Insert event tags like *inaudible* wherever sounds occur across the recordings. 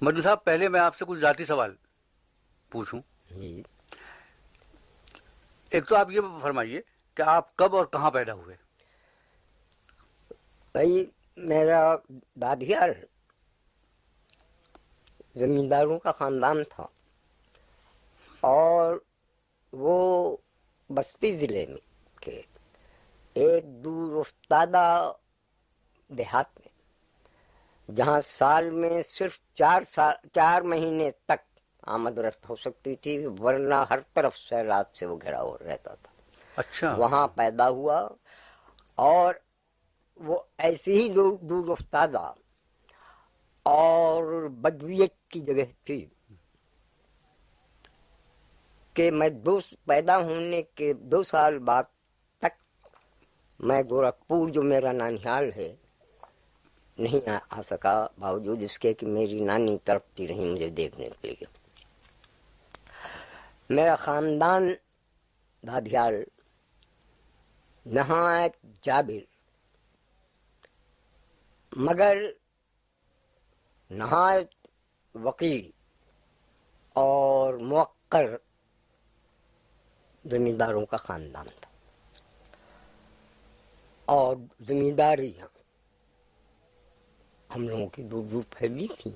مدو صاحب پہلے میں آپ سے کچھ ذاتی سوال پوچھوں۔ جی۔ ایک تو آپ یہ فرمائیے کہ آپ کب اور کہاں پیدا ہوئے؟ بھائی میرا دادیار زمینداروں کا خاندان تھا اور وہ بستی ضلع میں کے ایک دور افتادہ دیہات میں جہاں سال میں صرف چار سال چار مہینے تک آمد رفت ہو سکتی تھی ورنہ ہر طرف سیلاب سے وہ گھرا ہو رہتا تھا۔ اچھا۔ وہاں پیدا ہوا اور وہ ایسے ہی دور دور افتادہ اور بدویت کی جگہ تھی کہ میں دو پیدا ہونے کے دو سال بعد تک میں گورکھپور جو میرا نانیال ہے نہیں آ- سکا باوجود اس کے کہ میری نانی تڑپتی رہی مجھے دیکھنے کے لیے۔ میرا خاندان دادیال نہایت جابر، مگر نہایت وکیل اور موقر زمینداروں کا خاندان تھا۔ اور زمینداری ہم لوگوں کی دور دور پھیلی تھی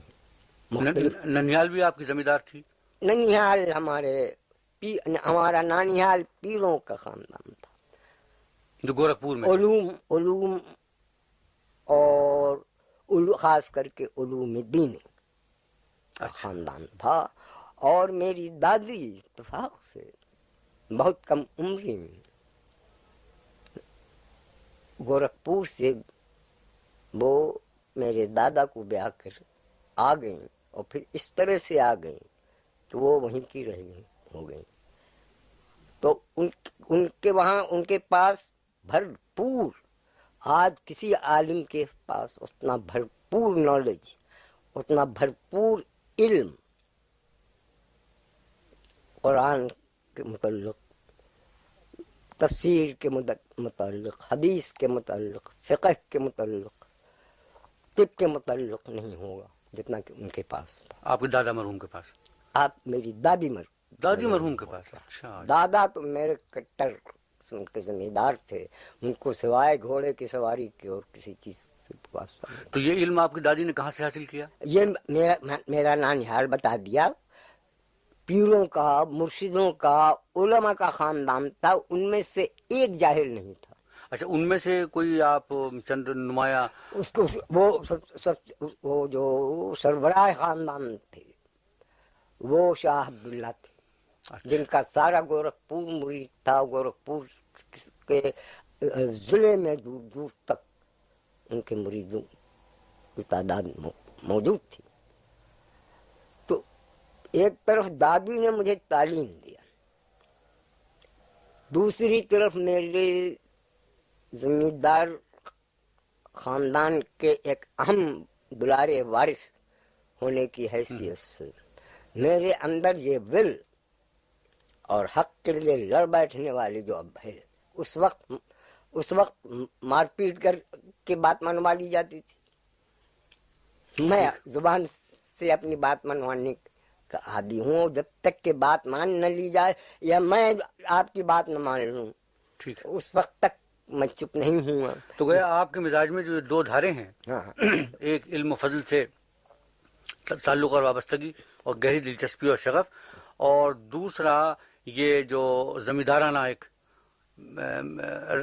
ننیال بھی آپ کی زمیندار تھی ننیال ہمارے پی ہمارا نانیال پیروں کا خاندان تھا جو گورکھپور میں۔ علوم علوم اور خاص کر کے علوم دین کا اچھا۔ خاندان تھا اور میری دادی اتفاق سے بہت کم عمری میں گورکھپور سے وہ میرے دادا کو بیاہ کر آ گئیں اور پھر اس طرح سے آ گئیں تو وہ وہیں کی رہ گئی ہو گئیں۔ تو ان ان کے وہاں، ان کے پاس بھرپور، آج کسی عالم کے پاس اتنا بھرپور نالج اتنا بھرپور علم قرآن کے متعلق، تفسیر کے متعلق، حدیث کے متعلق، فقہ کے متعلق طب کے متعلق نہیں ہوگا جتنا کہ ان کے پاس آپ کے دادا مرحوم کے پاس؟ آپ میری دادی مر دادی مرحوم کے پاس؟ اچھا۔ دادا تو میرے کٹر قسم کے زمیندار تھے۔ ان کو سوائے گھوڑے کی سواری کی اور کسی چیز سے واسطہ تو یہ علم آپ کی دادی نے کہاں سے حاصل کیا؟ یہ میرا میرا نانیال بتا دیا۔ پیروں کا مرشدوں کا علماء کا خاندان تھا۔ ان میں سے ایک جاہل نہیں تھا۔ اچھا ان میں سے کوئی آپ چند نمایاں اس کو وہ سب سب وہ جو سربراہ خاندان تھے وہ شاہ عبداللہ تھے اچھا۔ جن کا سارا گورکھپور مرید تھا گورکھپور کے ضلع میں دور دور تک ان کے مریدوں کی تعداد مو- موجود تھی تو ایک طرف دادی نے مجھے تعلیم دیا دوسری طرف میرے زمیندار خاندان کے ایک اہم دلارے وارث ہونے کی حیثیت سے۔ میرے اندر یہ ول اور حق کے لیے لڑ بیٹھنے والی جو اب ہے اس وقت اس وقت مار پیٹ کر کے بات منوا لی جاتی تھی۔ میں زبان سے اپنی بات منوانے کا عادی ہوں جب تک کہ بات مان نہ لی جائے یا میں آپ کی بات نہ مان لوں۔ اس وقت تک میں چپ نہیں ہوں تو گویا آپ کے مزاج میں جو دو دھارے ہیں ہاں *clears throat* ایک علم و فضل سے تعلق اور وابستگی اور گہری دلچسپی اور شغف اور دوسرا یہ جو زمیندارانہ ایک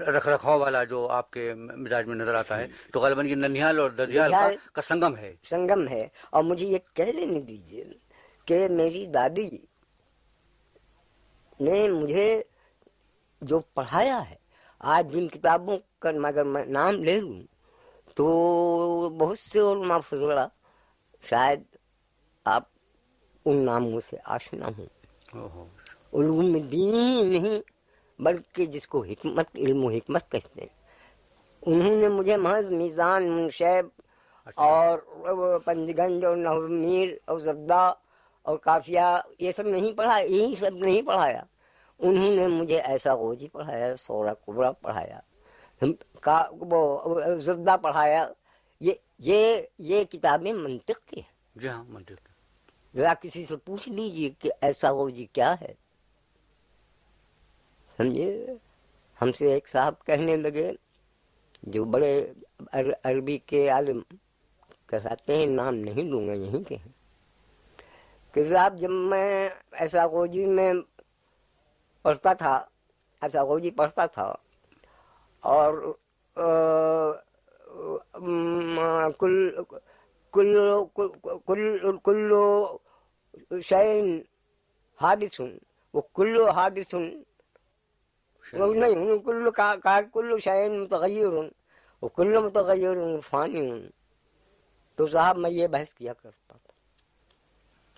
رکھ رکھاؤ والا جو آپ کے مزاج میں نظر آتا ہے تو غالباً یہ ننیال اور ددیال کا سنگم ہے۔ سنگم ہے۔ اور مجھے یہ کہہ لینے دیجیے کہ میری دادی نے مجھے جو پڑھایا ہے آج جن کتابوں کا مگر میں نام لے لوں تو بہت سے علماء فضلہ شاید آپ ان ناموں سے آشنا ہوں۔ علوم دینی ہی نہیں بلکہ جس کو حکمت علم و حکمت کہتے ہیں۔ انہوں نے مجھے محض میزان منشیب اور پنج گنج اور نحو میر اور زبدہ اور کافیہ یہ سب نہیں پڑھایا یہی سب نہیں پڑھایا۔ انہوں نے مجھے ایسا غوجی پڑھایا سورہ کبرا پڑھایا وہ زبدہ پڑھایا یہ یہ یہ کتابیں منطق کی ہیں۔ جی ہاں منطق ذرا کسی سے پوچھ لیجیے کہ ایسا ہو جی کیا ہے۔ سمجھے ہم سے ایک صاحب کہنے لگے جو بڑے عر- عربی کے عالم کہلاتے ہیں نام نہیں لوں گا یہیں کے کہ صاحب جب میں ایسا غوجی میں پڑھتا تھا ایسا غوجی پڑھتا تھا اور آ، ام، کل کل کل کل شعین حادث وہ کل حادث وہ نہیں کل کہا کہا کل شعین متغیر وہ کل متغیر فانی تو صاحب میں یہ بحث کیا کرتا تھا۔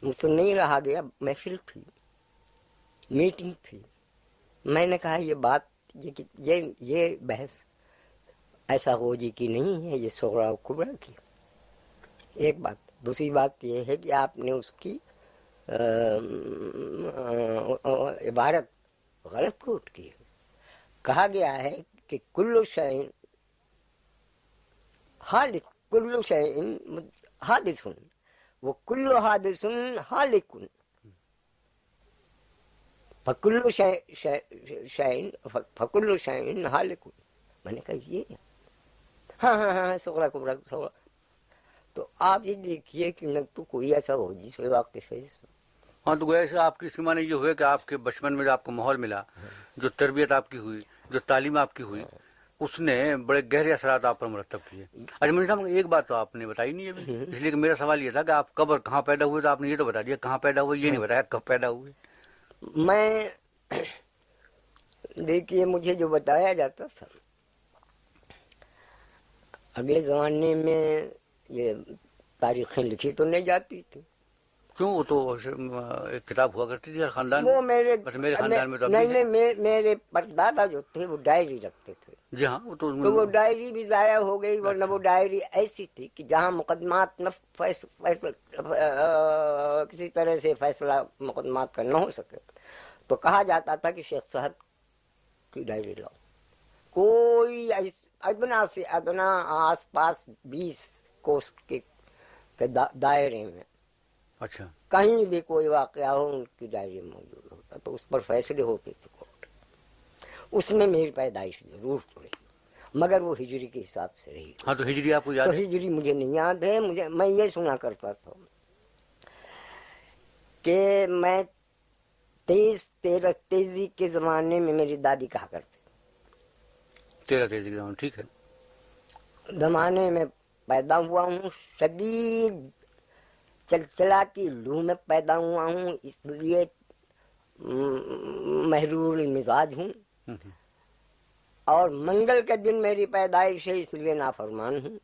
مجھ سے نہیں رہا گیا محفل تھی۔ میٹنگ تھی۔ میں نے کہا یہ بات، یہ یہ یہ بحث ایسا غوجی کی نہیں ہے، یہ سغرا و کبرا کی۔ ایک بات۔ دوسری بات یہ ہے کہ آپ نے اس کی عبارت غلط کوٹ کی کہا گیا ہے کہ کلو شعین حالک کلو شعین حادث وہ کلو حادث حالکن۔ فکلو شعین فکلو شعین حالکن میں نے کہا یہ؟ ہاں ہاں ہاں سغرا کبرا سغرا. تو آپ یہ دیکھیے کہ نہ تو کوئی ایسا ہو جس سے واقف ہے ہاں تو گویا سے آپ کی اس کے معنی یہ ہوئے کہ آپ کے بچپن میں جو آپ کو ماحول ملا جو تربیت آپ کی ہوئی جو تعلیم آپ کی ہوئی اس نے بڑے گہرے اثرات آپ پر مرتب کیے۔ اچھا منی صاحب ایک بات تو آپ نے بتائی نہیں ابھی۔ اس لیے کہ میرا سوال یہ تھا کہ آپ کب اور کہاں پیدا ہوئے تو آپ نے یہ تو بتا دیا کہاں پیدا ہوئے یہ نہیں بتایا کب پیدا ہوئے؟ میں دیکھیے مجھے جو بتایا جاتا تھا اگلے زمانے میں یہ تاریخیں لکھی تو نہیں جاتی تھی۔ کیوں؟ وہ تو ایک کتاب ہوا کرتی تھی خاندان وہ میرے بس میرے خاندان میں تو نہیں میرے پردادا جو تھے وہ ڈائری رکھتے تھے۔ جی ہاں وہ تو تو وہ ڈائری بھی ضائع ہو گئی ورنہ وہ ڈائری ایسی تھی کہ جہاں مقدمات نہ کسی طرح سے فیصلہ مقدمات کا نہ ہو سکے۔ تو کہا جاتا تھا کہ شیخ صاحب کی ڈائری لاؤ۔ کوئی ادنا سے ادنا آس پاس بیس کوس کے کے دا- دائرے میں اچھا۔ کہیں بھی کوئی واقعہ ہو ان کی ڈائری موجود ہوتا۔ تو اس پر فیصلے ہوتے تھے۔ اس میں میری پیدائش ضرور تو رہی مگر وہ ہجری کے حساب سے رہی۔ ہاں تو ہجری آپ کو یاد تو ہجری مجھے نہیں یاد ہے مجھے میں یہ سنا کرتا تھا کہ میں تیز تیرہ تیزی کے زمانے میں میری دادی کہا کرتی تیرہ تیزی کے زمانے ٹھیک ہے۔ زمانے میں پیدا ہوا ہوں شدید چلچلا کی لو میں پیدا ہوا ہوں اس لیے م- محرور المزاج ہوں ہوں، ہوں۔ اور منگل کے دن میری پیدائش ہے اس لیے نافرمان ہوں۔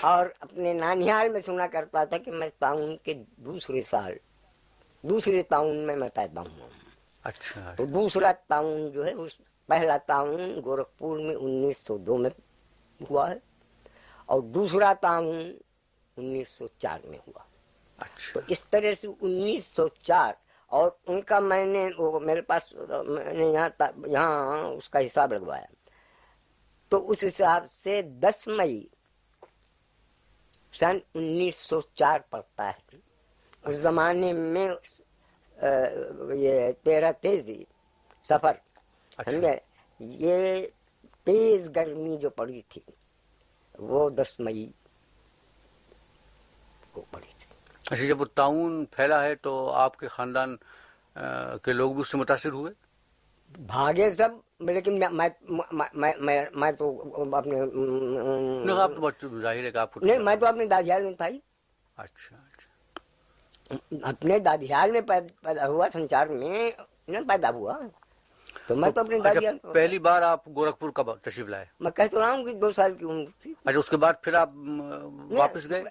اور اپنے نانیال میں سنا کرتا تھا کہ میں تعاون کے دوسرے سال دوسرے تعاون میں میں پیدا ہوں۔ اچھا۔ تو دوسرا تعاون جو ہے اس پہلا تعاون گورکھپور میں انیس سو دو میں ہوا ہے۔ اور دوسرا تعاون انیس سو چار میں ہوا۔ تو اچھا اس طرح سے انیس سو چار اور ان کا میں نے وہ میرے پاس میں نے یہاں یہاں اس کا حساب لگوایا۔ تو اس حساب سے دس مئی سن انیس سو چار پڑتا ہے۔ اس زمانے میں یہ تیرہ تیزی سفر اچھا۔ سمجھے؟ یہ تیز گرمی جو پڑی تھی وہ دس مئی کو پڑی تھی۔ اچھا جب وہ تعاون پھیلا ہے تو آپ کے خاندان کے لوگ بھی اس سے متاثر ہوئے؟ بھاگے سب لیکن میں تو اپنے آپ تو ظاہر ہے کہ آپ کو نہیں میں تو اپنے دادیال میں تھا ہی۔ اچھا اچھا۔ اپنے دادیال میں پید- پیدا ہوا سنچار میں پیدا ہوا۔ تو میں تو اپنے اچھا دادیال پہلی بار آپ گورکھپور کب تشریف لائے؟ میں کہہ تو رہا ہوں کہ دو سال کی عمر تھی۔ اچھا اس کے بعد پھر آپ واپس گئے؟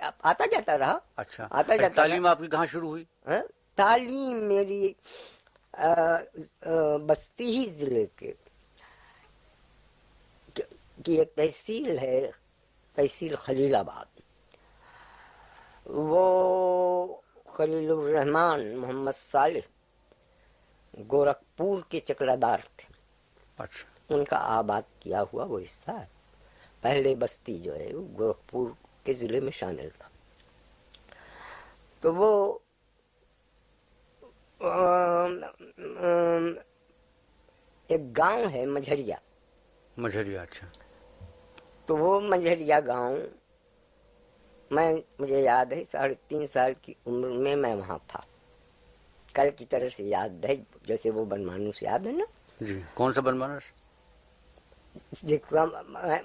آتا جاتا رہا۔ اچھا۔ آتا جاتا تعلیم آپ کی کہاں شروع ہوئی؟ ہاں؟ تعلیم میری بستی ہی ضلع کے۔ کی ایک تحصیل ہے تحصیل خلیل آباد۔ وہ خلیل الرحمان محمد صالح گورکھپور کے چکرادار تھے۔ اچھا۔ ان کا آباد کیا ہوا وہ حصہ ہے۔ پہلے بستی جو ہے گورکھپور کے ضلع میں شامل تھا۔ تو وہ ایک گاؤں ہے مجھریا مجھریا اچھا۔ تو وہ مجھریا گاؤں میں مجھے یاد ہے ساڑھے تین سال کی عمر میں میں وہاں تھا۔ کل کی طرح سے یاد ہے جیسے وہ بنمانوس یاد ہے نا۔ جی کون سا بنمانوس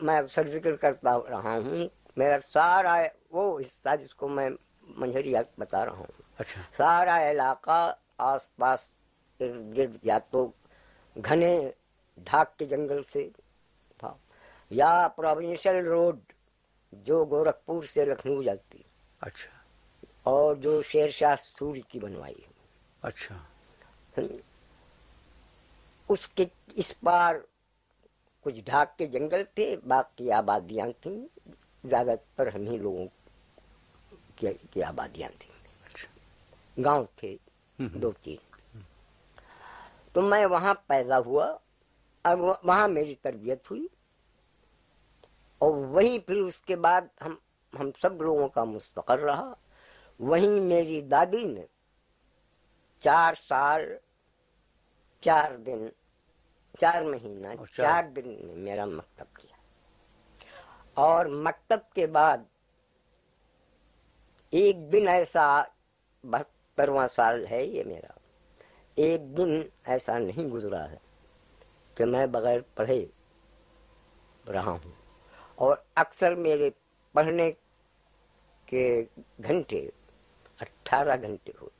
میں اکثر ذکر کرتا رہا ہوں۔ میرا سارا وہ حصہ جس کو میں منظری حق بتا رہا ہوں۔ اچھا۔ سارا علاقہ آس پاس ارد گرد یا تو گھنے ڈھاک کے جنگل سے تھا یا پروونشل روڈ جو گورکھپور سے لکھنؤ جاتی۔ اچھا۔ اور جو شیر شاہ سوری کی بنوائی۔ اچھا۔ اس کے اس پار کچھ ڈھاک کے جنگل تھے باقی آبادیاں تھیں۔ زیادہ تر ہم ہی لوگوں کی آبادیاں تھیں۔ اچھا۔ گاؤں تھے۔ دو تین۔ تو میں وہاں پیدا ہوا۔ اور وہاں میری تربیت ہوئی۔ اور وہیں پھر اس کے بعد ہم ہم سب لوگوں کا مستقر رہا۔ وہیں میری دادی نے چار سال چار دن چار مہینہ چار دن میں میرا مکتب اور مکتب کے بعد ایک دن ایسا بہترواں سال ہے یہ میرا۔ ایک دن ایسا نہیں گزرا ہے کہ میں بغیر پڑھے رہا ہوں۔ اور اکثر میرے پڑھنے کے گھنٹے اٹھارہ گھنٹے ہوئے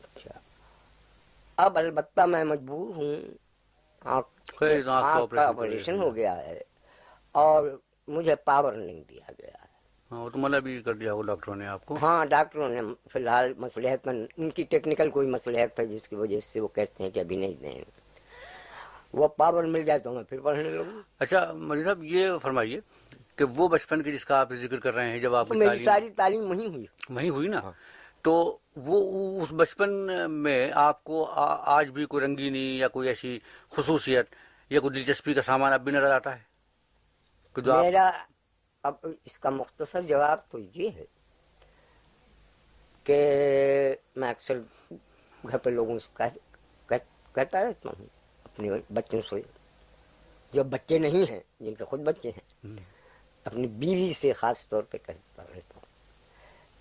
اچھا۔ اب البتہ میں مجبور ہوں آپریشن ہو گیا ہے اور مجھے پاور نہیں دیا گیا ہے۔ ہاں ڈاکٹروں ہاں، نے فی الحال مصلحت مند ان کی ٹیکنیکل کوئی مصلحت تھا جس کی وجہ سے وہ کہتے ہیں کہ ابھی نہیں دیں وہ پاور مل جائے تو میں پھر پڑھنے لگوں۔ اچھا مجھے صاحب یہ فرمائیے کہ وہ بچپن کی جس کا آپ ذکر کر رہے ہیں جب آپ میری ساری تعلیم وہیں ہوئی۔ وہیں ہوئی نا؟ ہاں۔ تو وہ اس بچپن میں آپ کو آج بھی کوئی رنگینی یا کوئی ایسی خصوصیت یا کوئی دلچسپی کا سامان اب بھی نظر آتا ہے؟ میرا اب اس کا مختصر جواب تو یہ ہے کہ میں اکثر گھر پہ لوگوں سے کہتا رہتا ہوں اپنے بچوں سے۔ جو بچے نہیں ہیں جن کے خود بچے ہیں اپنی بیوی سے خاص طور پہ کہتا رہتا ہوں۔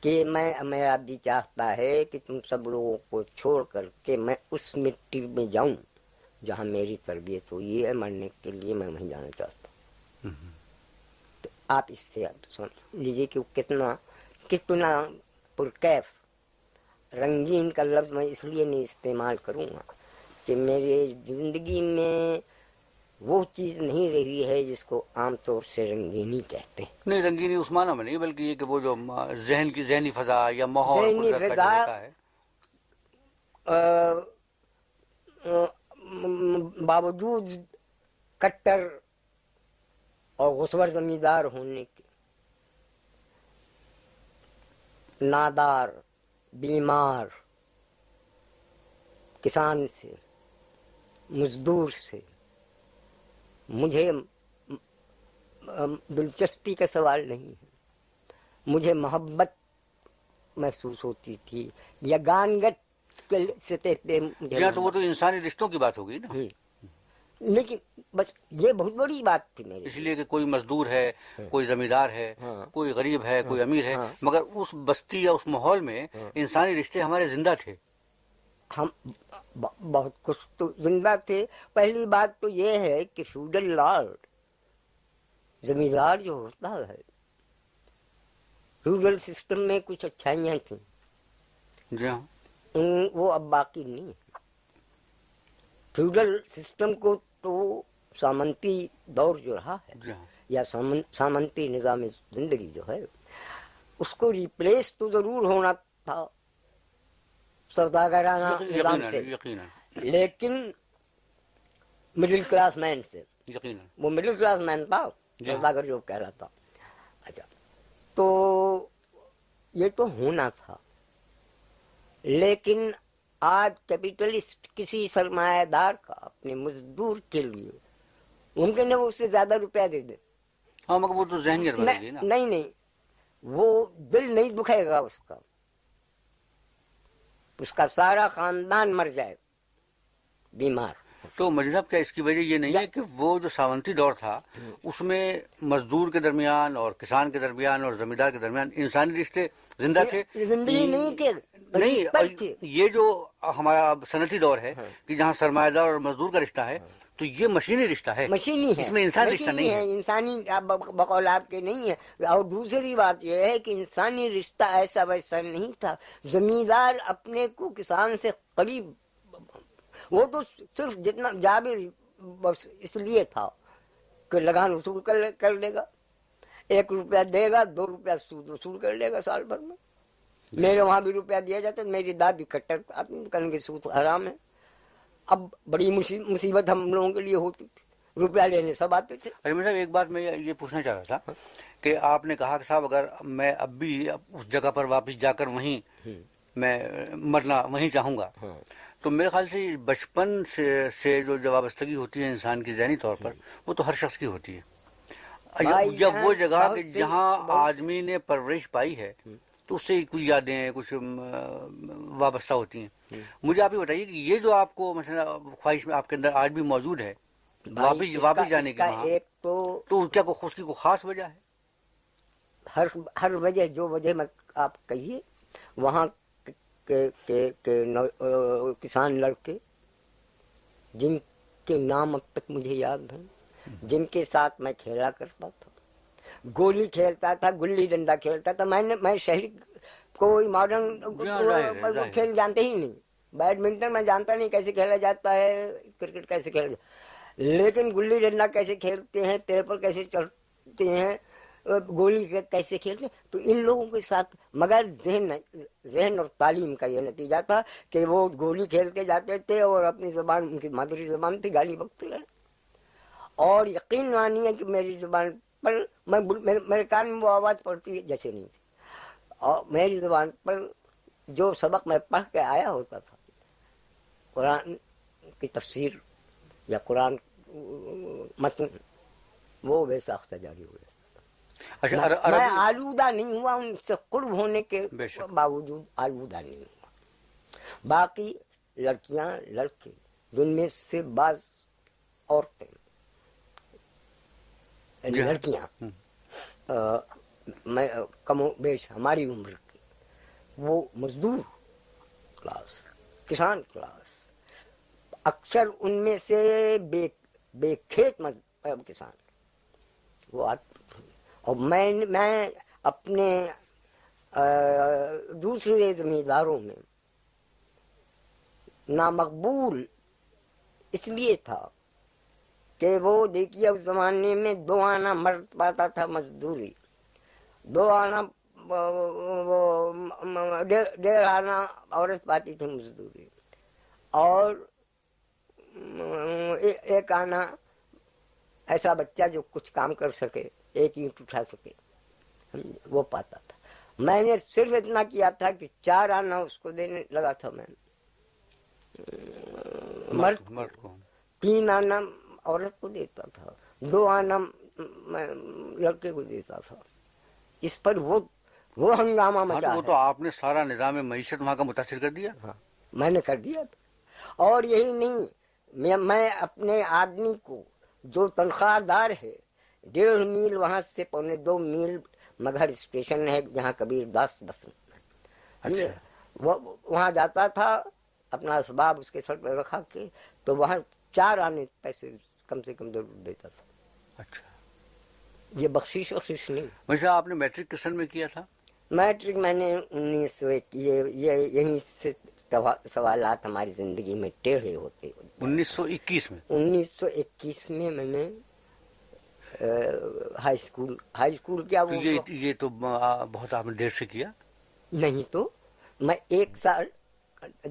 کہ میں میرا بھی چاہتا ہے کہ تم سب لوگوں کو چھوڑ کر کے میں اس مٹی میں جاؤں جہاں میری تربیت ہوئی ہے مرنے کے لیے میں وہیں جانا چاہتا ہوں۔ تو آپ اس سے سن لیجیے کہ وہ کتنا کتنا پرکیف۔ رنگین کا لفظ میں اس لیے نہیں استعمال کروں گا کہ میرے زندگی میں وہ چیز نہیں رہی ہے جس کو عام طور سے رنگینی کہتے ہیں۔ نہیں رنگینی اس معنی میں نہیں بلکہ یہ کہ وہ جو ذہن کی ذہنی فضا یا ماحول ذہنی فضا باوجود کٹر اور غصور زمیندار ہونے کے نادار بیمار کسان سے مزدور سے مجھے دلچسپی کا سوال نہیں ہے۔ مجھے محبت محسوس ہوتی تھی یا گانگت سطح پہ جی ہاں، تو وہ تو انسانی رشتوں کی بات ہوگی نا۔ لیکن بس یہ بہت بڑی بات تھی میری اس لیے۔ کہ کوئی مزدور ہے ہاں۔ کوئی زمیندار ہے ہاں۔ کوئی غریب ہے کوئی امیر ہے مگر اس بستی یا اس ماحول میں انسانی رشتے ہمارے زندہ تھے۔ ہم بہت کچھ تو زندہ تھے۔ پہلی بات تو یہ ہے کہ فیوڈل لارڈ زمیندار جو ہوتا ہے فیوڈل سسٹم میں کچھ اچھائیاں تھیں۔ جی ہاں۔ وہ اب باقی نہیں ہے فیوڈل سسٹم کو تو سامنتی دور جو رہا ہے جی ہاں۔ یا سامنتی نظام زندگی جو ہے اس کو ریپلیس تو ضرور ہونا تھا۔ سوداگرانہ نظام سے۔ لیکن مڈل کلاس مین سے۔ وہ مڈل کلاس مین تھا جی۔ سوداگر جو کہہ رہا تھا اچھا۔ تو یہ تو ہونا تھا۔ لیکن آج کیپیٹلسٹ کسی سرمایہ دار کا اپنے مزدور کے لیے ممکن ہے وہ اس سے زیادہ روپیہ دے دے۔ ہاں مگر وہ تو ذہن نہیں نہیں۔ وہ دل نہیں دکھائے گا اس کا۔ اس کا سارا خاندان مر جائے بیمار۔ تو مجھے کیا اس کی وجہ یہ نہیں ہے کہ وہ جو ساونتی دور تھا اس میں مزدور کے درمیان اور کسان کے درمیان اور زمیندار کے درمیان انسانی رشتے زندہ تھے؟ زندگی نہیں تھے نہیں یہ جو ہمارا صنعتی دور ہے کہ جہاں سرمایہ دار اور مزدور کا رشتہ ہے تو یہ مشینی رشتہ ہے۔ مشینی ہے۔ اس میں انسان رشتہ نہیں ہے۔ انسانی بقول آپ کے نہیں ہے۔ اور دوسری بات یہ ہے کہ انسانی رشتہ ایسا ویسا نہیں تھا۔ زمیندار اپنے کو کسان سے قریب وہ تو صرف جتنا جابر بس اس لیے تھا کہ لگان وصول کر لے- کر لے گا۔ ایک روپیہ دے گا دو روپیہ سود وصول کر لے گا سال بھر میں۔ میرے وہاں بھی روپیہ دیا جاتا ہے۔ میری دادی کٹر آدمی کہیں گے سود حرام ہے۔ اب بڑی مصی- مصیبت ہم لوگوں کے لیے ہوتی تھی۔ روپیہ لینے سب آتے تھے اجمل صاحب ایک بات میں یہ پوچھنا چاہ رہا تھا کہ آپ نے کہا کہ صاحب اگر میں اب بھی اس جگہ پر واپس جا کر وہیں میں مرنا وہیں چاہوں گا۔ تو میرے خیال سے بچپن سے سے جو جو وابستگی ہوتی ہے انسان کی ذہنی طور پر وہ تو ہر شخص کی ہوتی ہے۔ جب وہ جگہ جہاں آدمی نے پرورش پائی ہے تو اس سے کچھ یادیں کچھ وابستہ ہوتی ہیں۔ مجھے آپ یہ بتائیے کہ یہ جو آپ کو مثلا خواہش میں آپ کے اندر آج بھی موجود ہے واپس واپس جانے کا ایک تو تو کیا کو- اس کی کوئی خاص وجہ ہے؟ ہر ہر وجہ جو وجہ میں آپ کہیے وہاں کے کسان لڑکے جن کے نام اب تک مجھے یاد ہیں جن کے ساتھ میں کھیلا کرتا تھا گولی کھیلتا تھا گلی ڈنڈا کھیلتا تھا میں نے میں شہری کوئی ماڈرن جی ہاں،۔ کھیل جانتے ہی نہیں۔ بیڈمنٹن میں جانتا نہیں کیسے کھیلا جاتا ہے کرکٹ کیسے کھیلا جاتا لیکن گلی ڈنڈا کیسے کھیلتے ہیں تیر پر کیسے چڑھتے ہیں گولی کیسے کھیلتے ہیں تو ان لوگوں کے ساتھ مگر ذہن ذہن اور تعلیم کا یہ نتیجہ تھا کہ وہ گولی کھیلتے جاتے تھے اور اپنی زبان ان کی مادری زبان تھی گالی بکتے رہے۔ اور یقین مانیے کہ میری زبان پر میں میرے کان میں وہ آواز پڑتی جیسے نہیں تھی۔ اور میری زبان پر جو سبق میں پڑھ کے آیا ہوتا تھا قرآن کی تفسیر یا قرآن متن وہ بے ساختہ جاری ہوئے اچھا میں آلودہ نہیں ہوا ان سے قرب ہونے کے۔ باوجود آلودہ نہیں ہوا باقی لڑکیاں لڑکے جن میں سے بعض عورتیں جی ہاں۔ لڑکیاں میں کم و بیش ہماری عمر کی۔ وہ مزدور کلاس، کسان کلاس۔ اکثر ان میں سے بے بے کھیت مطلب کسان۔ وہ اور میں میں اپنے دوسرے زمینداروں میں نامقبول اس لیے تھا کہ وہ دیکھیے اس زمانے میں دو آنا مرد پاتا تھا مزدوری۔ دو آنا ڈیڑھ آنا عورت پاتی تھی مزدوری۔ اور ایک آنا ایسا بچہ جو کچھ کام کر سکے ایک اینٹ اٹھا سکے وہ پاتا تھا۔ میں نے صرف اتنا کیا تھا کہ چار آنا اس کو دینے لگا تھا میں مرد مرد کو۔ تین آنا عورت کو دیتا تھا دو آنا میں لڑکے کو دیتا تھا۔ اس پر وہ وہ ہنگامہ ہاں مچا وہ تو آپ نے سارا نظام معیشت وہاں کا متاثر کر دیا۔ ہاں میں نے کر دیا تھا۔ اور یہی نہیں میں اپنے آدمی کو جو تنخواہ دار ہے ڈیڑھ میل وہاں سے پونے دو میل مگھر اسٹیشن ہے جہاں کبیر داس دفن۔ اچھا۔ وہ وہاں جاتا تھا اپنا اسباب اس کے سر پہ رکھا کے تو وہاں چار آنے پیسے کم سے کم ضرور دیتا تھا۔ اچھا۔ یہ بخشش بخشش نہیں۔ ویسے آپ نے میٹرک کس سن میں کیا تھا؟ میٹرک میں نے انیس سو یہ یہ یہیں سے سوالات ہماری زندگی میں ٹیڑھے ہوتے انیس سو اکیس میں۔ انیس سو اکیس میں میں نے ہائی اسکول ہائی اسکول کیا وہ یہ تو بہت آپ نے دیر سے کیا۔ نہیں تو میں ایک سال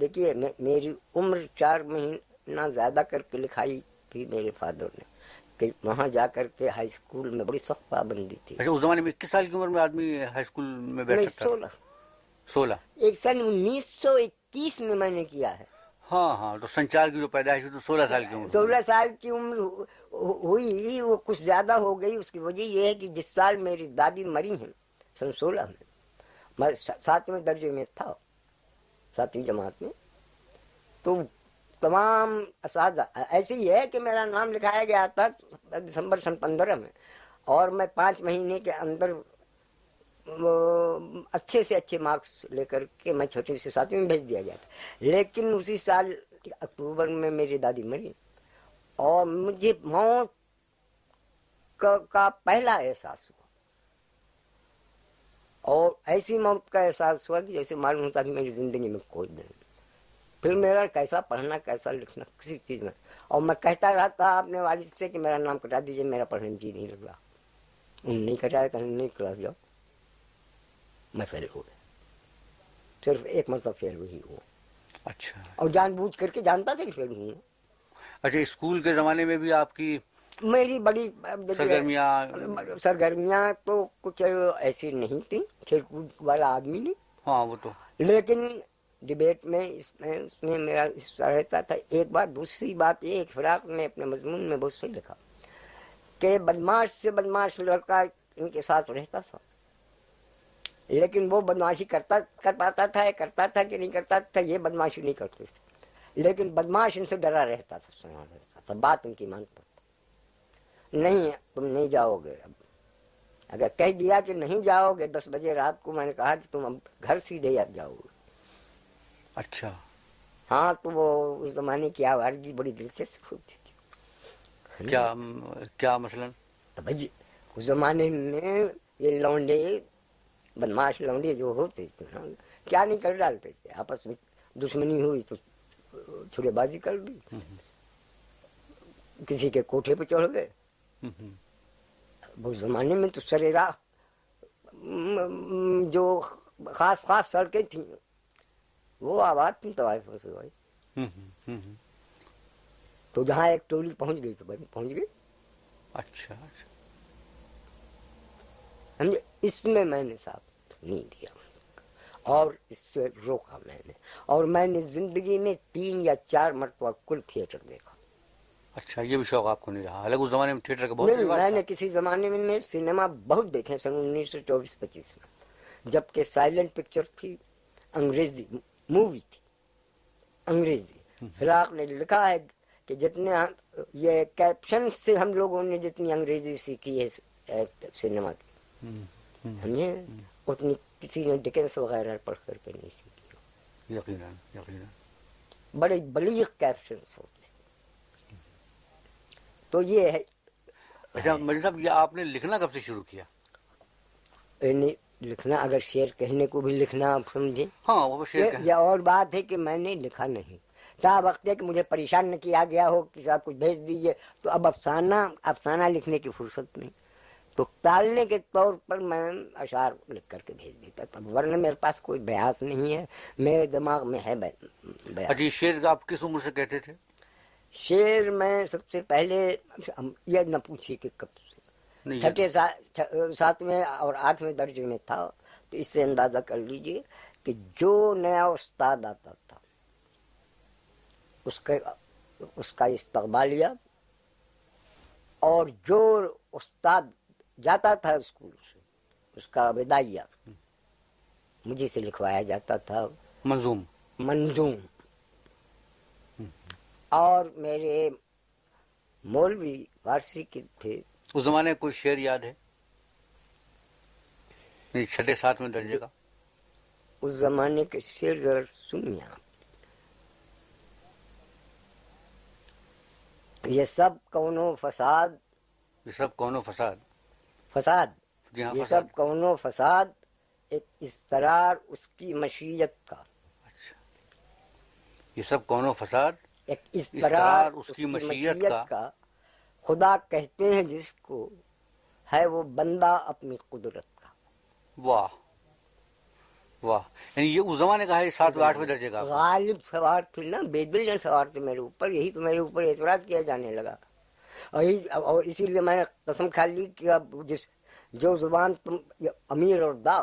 دیکھیے میری عمر چار مہینہ زیادہ کر کے لکھائی تھی میرے فادر نے۔ کہ وہاں جا کر کے ہائی اسکول میں بڑی سخت پابندی تھی۔ اس زمانے میں کس سال کی عمر میں آدمی ہائی اسکول میں بیٹھ سکتا سولہ۔ سولہ۔ ایک سن انیس سو اکیس میں میں نے کیا ہے۔ ہاں ہاں تو سنچار کی جو پیدائش تو سولہ سال کی عمر۔ سولہ سال کی عمر ہوئی وہ کچھ زیادہ ہو گئی۔ اس کی وجہ یہ ہے کہ جس سال میری دادی مری ہیں سن سولہ میں میں ساتویں درجے میں تھا ساتویں جماعت میں تو تمام اساتذہ ایسی ہے کہ میرا نام لکھایا گیا تھا دسمبر سن پندرہ میں، اور میں پانچ مہینے کے اندر اچھے سے اچھے مارکس لے کر کے میں چھوٹے سے ساتویں میں بھیج دیا گیا تھا۔ لیکن اسی سال اکتوبر میں میری دادی مری، اور مجھے موت کا پہلا احساس ہوا۔ اور ایسی موت کا احساس ہوا کہ جیسے معلوم ہوتا کہ میری زندگی میں کوئی نہیں۔ پھر میرا کیسا پڑھنا کیسا لکھنا کسی چیز میں اور میں کہتا رہا تھا اپنے والد سے کہ میرا نام کٹا دیجیے میرا پڑھنے میں جی نہیں لگ رہا انہوں نہیں کٹایا کہیں نہیں کلاس جاؤ میں فیل ہو گیا صرف ایک مرتبہ فیل ہوئی ہوں اچھا اور جان بوجھ کر کے جانتا تھا کہ فیل ہوں اچھا اسکول کے زمانے میں بھی آپ کی میری بڑی سرگرمیاں سرگرمیاں تو کچھ ایسی نہیں تھیں کھیل کود والا آدمی نہیں ہاں وہ تو لیکن ڈبیٹ میں اس میں اس میں میرا حصہ رہتا تھا۔ ایک بار دوسری بات یہ ایک فراق میں اپنے مضمون میں بہت سے لکھا کہ بدماش سے بدماش لڑکا ان کے ساتھ رہتا تھا۔ لیکن وہ بدماشی کرتا، کر پاتا تھا، کرتا تھا کہ نہیں کرتا تھا، یہ بدماشی نہیں کرتے تھے۔ لیکن بدماش ان سے ڈرا رہتا تھا سنا رہتا تھا، بات ان کی مانتا پر۔ نہیں، تم نہیں جاؤ گے اب۔ اگر کہہ دیا کہ نہیں جاؤ گے دس بجے رات کو میں نے کہا کہ تم اب گھر سیدھے جاؤ۔ گے اچھا۔ ہاں تو وہ اس زمانے کی آواز بھی بڑی دل سے ہوتی تھی کیا کیا مثلا؟ بھائی جی، اس زمانے میں یہ لونڈے بدماش لونڈے جو ہوتے تھے نا کیا نہیں کر ڈالتے تھے؟ آپس میں دشمنی ہوئی تو چھڑے بازی کر دی۔ کسی کے کوٹھے پہ چڑھ گئے۔ وہ زمانے میں تو سرے راہ جو خاص خاص سڑکیں تھیں۔ وہ آباد تھی طوائف سے بھائی۔ تو جہاں ایک ٹولی پہنچ گئی تو بھائی پہنچ گئی۔ اچھا اچھا۔ سمجھے اس میں میں نے صاحب نہیں دیا۔ اور اس سے روکا میں نے۔ اور میں نے زندگی میں تین یا چار مرتبہ کل تھیٹر دیکھا۔ اچھا یہ بھی شوق آپ کو نہیں رہا۔ حالانکہ اس زمانے میں تھیٹر کا بہت نہیں میں نے کسی زمانے میں میں سینما بہت دیکھے سن انیس سو چوبیس پچیس میں۔ جبکہ سائلنٹ پکچر تھی انگریزی مووی تھی انگریزی۔ فراق نے لکھا ہے کہ جتنے یہ کیپشن سے ہم لوگوں نے جتنی انگریزی سیکھی ہے سنیما کی۔ سمجھے؟ اتنی کسی نے ڈکنس وغیرہ پڑھ کر کے نہیں سیکھی۔ یقیناً بڑے بلیغ کیپشنس ہوتے ہیں۔ تو یہ ہے۔ اچھا مطلب یہ آپ نے لکھنا کب سے شروع کیا؟ یعنی لکھنا اگر شعر کہنے کو بھی لکھنا آپ سمجھیں۔ ہاں وہ شعر یہ اور بات ہے کہ میں نے لکھا نہیں۔ تا وقت ہے کہ مجھے پریشان نہ کیا گیا ہو کسی آپ کچھ بھیج دیجیے تو اب افسانہ افسانہ لکھنے کی فرصت نہیں۔ تو ٹالنے کے طور پر میں اشعار لکھ کر کے بھیج دیتا تھا۔ ورنہ میرے پاس کوئی بیاس نہیں ہے۔ میرے دماغ میں ہے بیاس۔ جی آپ کس عمر سے کہتے تھے؟ شعر میں سب سے پہلے یہ نہ پوچھیے کہ کب چھٹے ساتویں اور آٹھویں درجے میں تھا۔ تو اس سے اندازہ کر لیجیے کہ جو نیا استاد آتا تھا اس کے اس کا استقبالیہ اور جو استاد جاتا تھا اسکول سے اس کا ودایہ مجھے سے لکھوایا جاتا تھا۔ منظوم۔ منظوم۔ اور میرے مولوی فارسی کے تھے۔ اس زمانے کوئی شعر یاد ہے؟ چھٹے ساتویں درجے کا۔ اس زمانے کے شعر ذرا سنیے آپ۔ یہ سب کون و فساد۔ یہ سب کون و فساد۔ فساد جی ہاں، یہ سب کون و فساد ایک استرار اس کی مشیت کا۔ اچھا۔ یہ سب کون و فساد ایک استرار اس کی مشیت کا۔ خدا کہتے ہیں جس کو ہے وہ بندہ اپنی قدرت کا۔ واہ۔ واہ۔ یعنی یہ اس زمانے کا ہے سات آٹھویں درجے کا۔ غالب سوار تھی نا بیدل نے سوار تھے میرے اوپر یہی تو میرے اوپر اعتراض کیا جانے لگا۔ اور, اور اسی لیے میں نے قسم کھا لی کہ اب جس جو زبان تم امیر اور داغ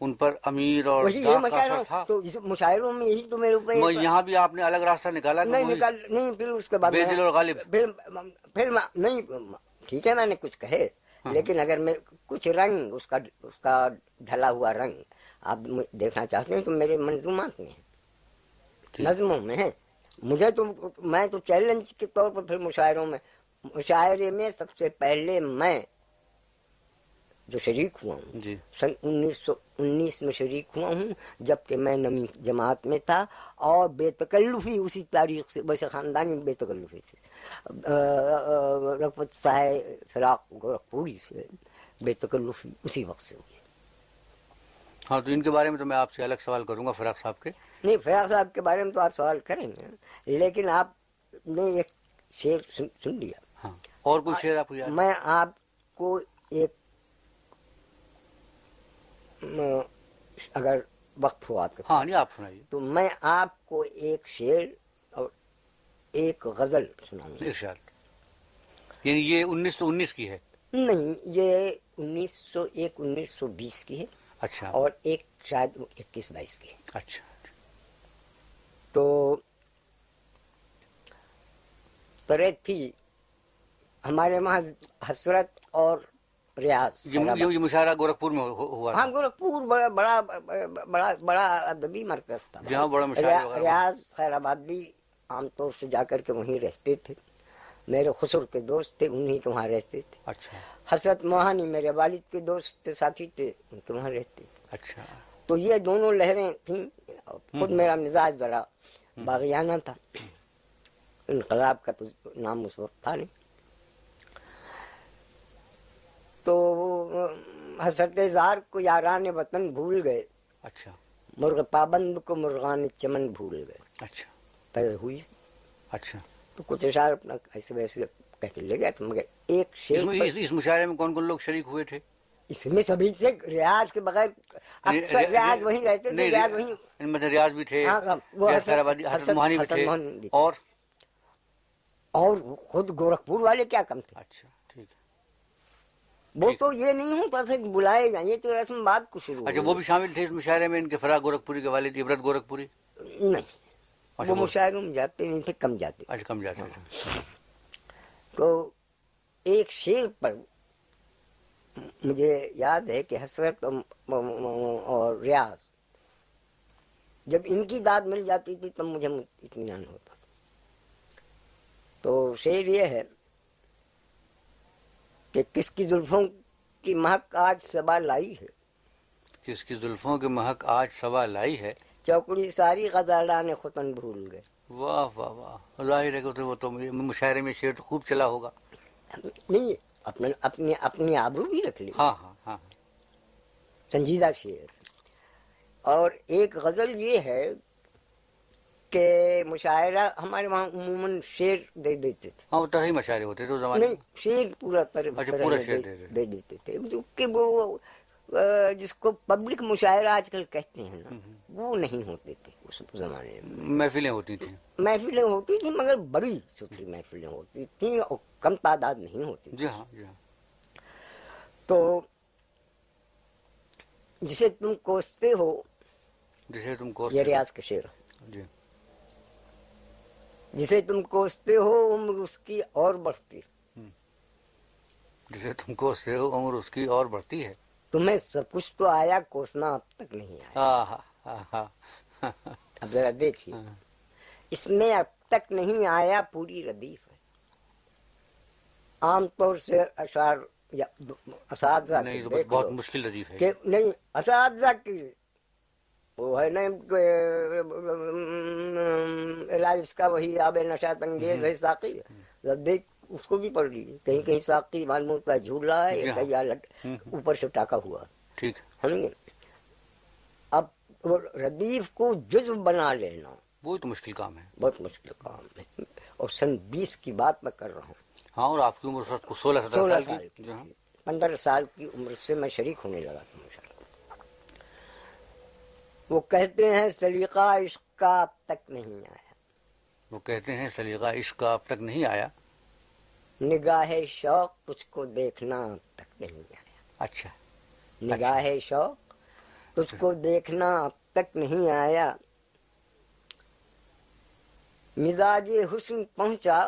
ان پر امیر اور تو اس مشاعروں میں یہی تو میرے اوپر یہاں بھی آپ نے الگ راستہ نکالا نہیں نکال نہیں پھر اس کے بعد بے دل اور غالب۔ پھر پھر نہیں ٹھیک ہے میں نے کچھ کہے۔ ہاں۔ لیکن اگر میں کچھ رنگ اس کا اس کا ڈھلا ہوا رنگ آپ دیکھنا چاہتے ہیں تو میرے منظومات میں ہے۔ نظموں میں ہے مجھے تو میں تو چیلنج کے طور پر پھر مشاعروں میں مشاعرے میں سب سے پہلے میں جو شریک ہوا ہوں۔ جی۔ سن انیس سو انیس میں شریک ہوا ہوں جبکہ میں نمی جماعت میں تھا اور بے تکلفی اسی تاریخ سے ویسے خاندانی بے تکلفی سے۔ رغبت صاحب فراق گورکھپوری سے بے تکلفی اسی وقت سے ہوئی۔ ہاں تو ان کے بارے میں تو میں آپ سے الگ سوال کروں گا فراق صاحب کے۔ نہیں فراق صاحب کے بارے میں تو آپ سوال کریں گے لیکن آپ نے ایک شعر سن, لیا۔ اور کوئی شعر آپ کو؟ میں آپ کو ایک اگر وقت ہو آپ کے ہاں نہیں آپ سنائیے۔ تو میں آپ کو ایک شعر اور ایک غزل سناؤں گا۔ یعنی یہ انیس سو انیس کی ہے؟ نہیں یہ انیس سو ایک انیس سو بیس کی ہے۔ اچھا۔ اور ایک شاید اکیس بائیس کی ہے۔ اچھا۔ تو طرح تھی۔ ہمارے وہاں حسرت اور ریاض یہ مشاعرہ گورکھپور میں ہو- ہوا ہاں گورکھپور بڑا بڑا بڑا بڑا ادبی مرکز تھا۔ جہاں بڑا ریا- وغیرہ ریاض خیر آباد بھی عام طور سے جا کر کے وہیں رہتے تھے۔ میرے خسر کے دوست تھے انہیں کے وہاں رہتے تھے۔ اچھا۔ حسرت موہانی میرے والد کے دوست تھے ساتھی تھے ان کے وہاں رہتے تھے۔ اچھا۔ تو یہ دونوں لہریں تھیں۔ خود میرا مزاج ذرا باغیانہ تھا۔ انقلاب کا تو نام اس وقت تھا نہیں۔ تو حسرت زار کو یاران وطن بھول گئے۔ اچھا۔ مرغ پابند کو مرغان چمن بھول گئے۔ اچھا۔ طے ہوئی۔ اچھا۔ تو کچھ اشار اپنا ایسے ویسے کہہ کے لے گیا تو مگر ایک شیر اس- مشاعرے میں کون کون لوگ شریک ہوئے تھے؟ اس میں سبھی سے ریاض کے بغیر اکثر ریاض وہیں رہتے تھے ریاض وہیں ان میں ریاض بھی تھے ہاں، ہاں، حسن- موہانی بھی تھے۔ تھے۔ اور؟ اور خود گورکھپور والے کیا کم تھے؟ اچھا۔ وہ۔ تو یہ نہیں ہوتا تھا کہ بلائے جائیں یہ تو رسم بات کو شروع اچھا۔ وہ بھی شامل تھے اس مشاعرے میں ان کے فراق گورکھپوری کے والد عبرت گورکھپوری نہیں اچھا، وہ مشاعروں میں جاتے نہیں تھے کم جاتے اچھا کم جاتے تو ایک شیر پر مجھے یاد ہے کہ حسرت اور ریاض جب ان کی داد مل جاتی تھی تب مجھے اطمینان ہوتا تو شعر یہ ہے کہ کس کی زلفوں کی مہک آج سبا لائی ہے؟ کس کی زلفوں کے مہک آج سوا لائی ہے؟ چوکڑی ساری غزالان خطن بھول گئے۔ واہ واہ واہ۔ ظاہر ہے کہ وہ تو مشاعرے میں شعر تو خوب چلا ہوگا۔ نہیں اپنے اپنی اپنی آبرو بھی رکھ لی۔ ہاں ہاں ہاں۔ سنجیدہ شعر اور ایک غزل یہ ہے کہ مشاعرہ ہمارے وہاں عموماً شعر دے دیتے تھے۔ ہاں طرح مشاعرے ہوتے تھے زمانے نہیں شعر پورا طرح اچھا، پورا دے- شعر دے دیتے۔ تھے۔ کہ وہ جس کو پبلک مشاعرہ آج کل کہتے ہیں نا وہ نہیں ہوتے تھے اس زمانے میں۔ محفلیں ہوتی تھیں۔ محفلیں ہوتی تھیں مگر بڑی ستھری محفلیں ہوتی تھیں اور کم تعداد نہیں ہوتی جی ہاں جی ہاں۔ تو جسے تم کوستے ہو جسے تم کو یہ ریاض کے شعر۔ جی۔ جسے تم کوستے ہو عمر اس کی اور بڑھتی جسے تم کو سے ہو عمر اس کی اور بڑھتی ہے۔ تمہیں سب کچھ تو آیا کوسنا اب تک نہیں آیا۔ ہاں ہاں ہاں اب ذرا دیکھیے۔ اس میں اب تک نہیں آیا پوری ردیف ہے۔ عام طور سے اشعار یا اساتذہ نہیں بہت مشکل ردیف ہے۔ کہ نہیں اساتذہ کی وہ ہے نا علاج اس کا وہی آب نشات انگیز ہے ساقی۔ دیکھ اس کو بھی پڑھ لیجیے کہیں کہیں ساقی معلوم ہے جھول رہا ہے جی۔ کہیں اوپر سے ٹاکا ہوا۔ ٹھیک۔ سمجھے؟ اب ردیف کو جزو بنا لینا۔ وہ تو مشکل کام ہے۔ بہت مشکل کام ہے۔ اور سن بیس کی بات میں کر رہا ہوں۔ ہاں اور آپ کی عمر سولہ سولہ سال کی۔ جی ہاں۔ پندرہ سال کی عمر سے میں شریک ہونے لگا تھا۔ وہ کہتے ہیں سلیقہ عشق کا اب تک نہیں آیا۔ وہ کہتے ہیں سلیقہ عشق کا اب تک نہیں آیا؟ نگاہ شوق تجھ کو دیکھنا اب تک نہیں آیا۔ اچھا۔ نگاہ شوق تجھ کو دیکھنا اب تک نہیں آیا۔ مزاج حسن پہنچا۔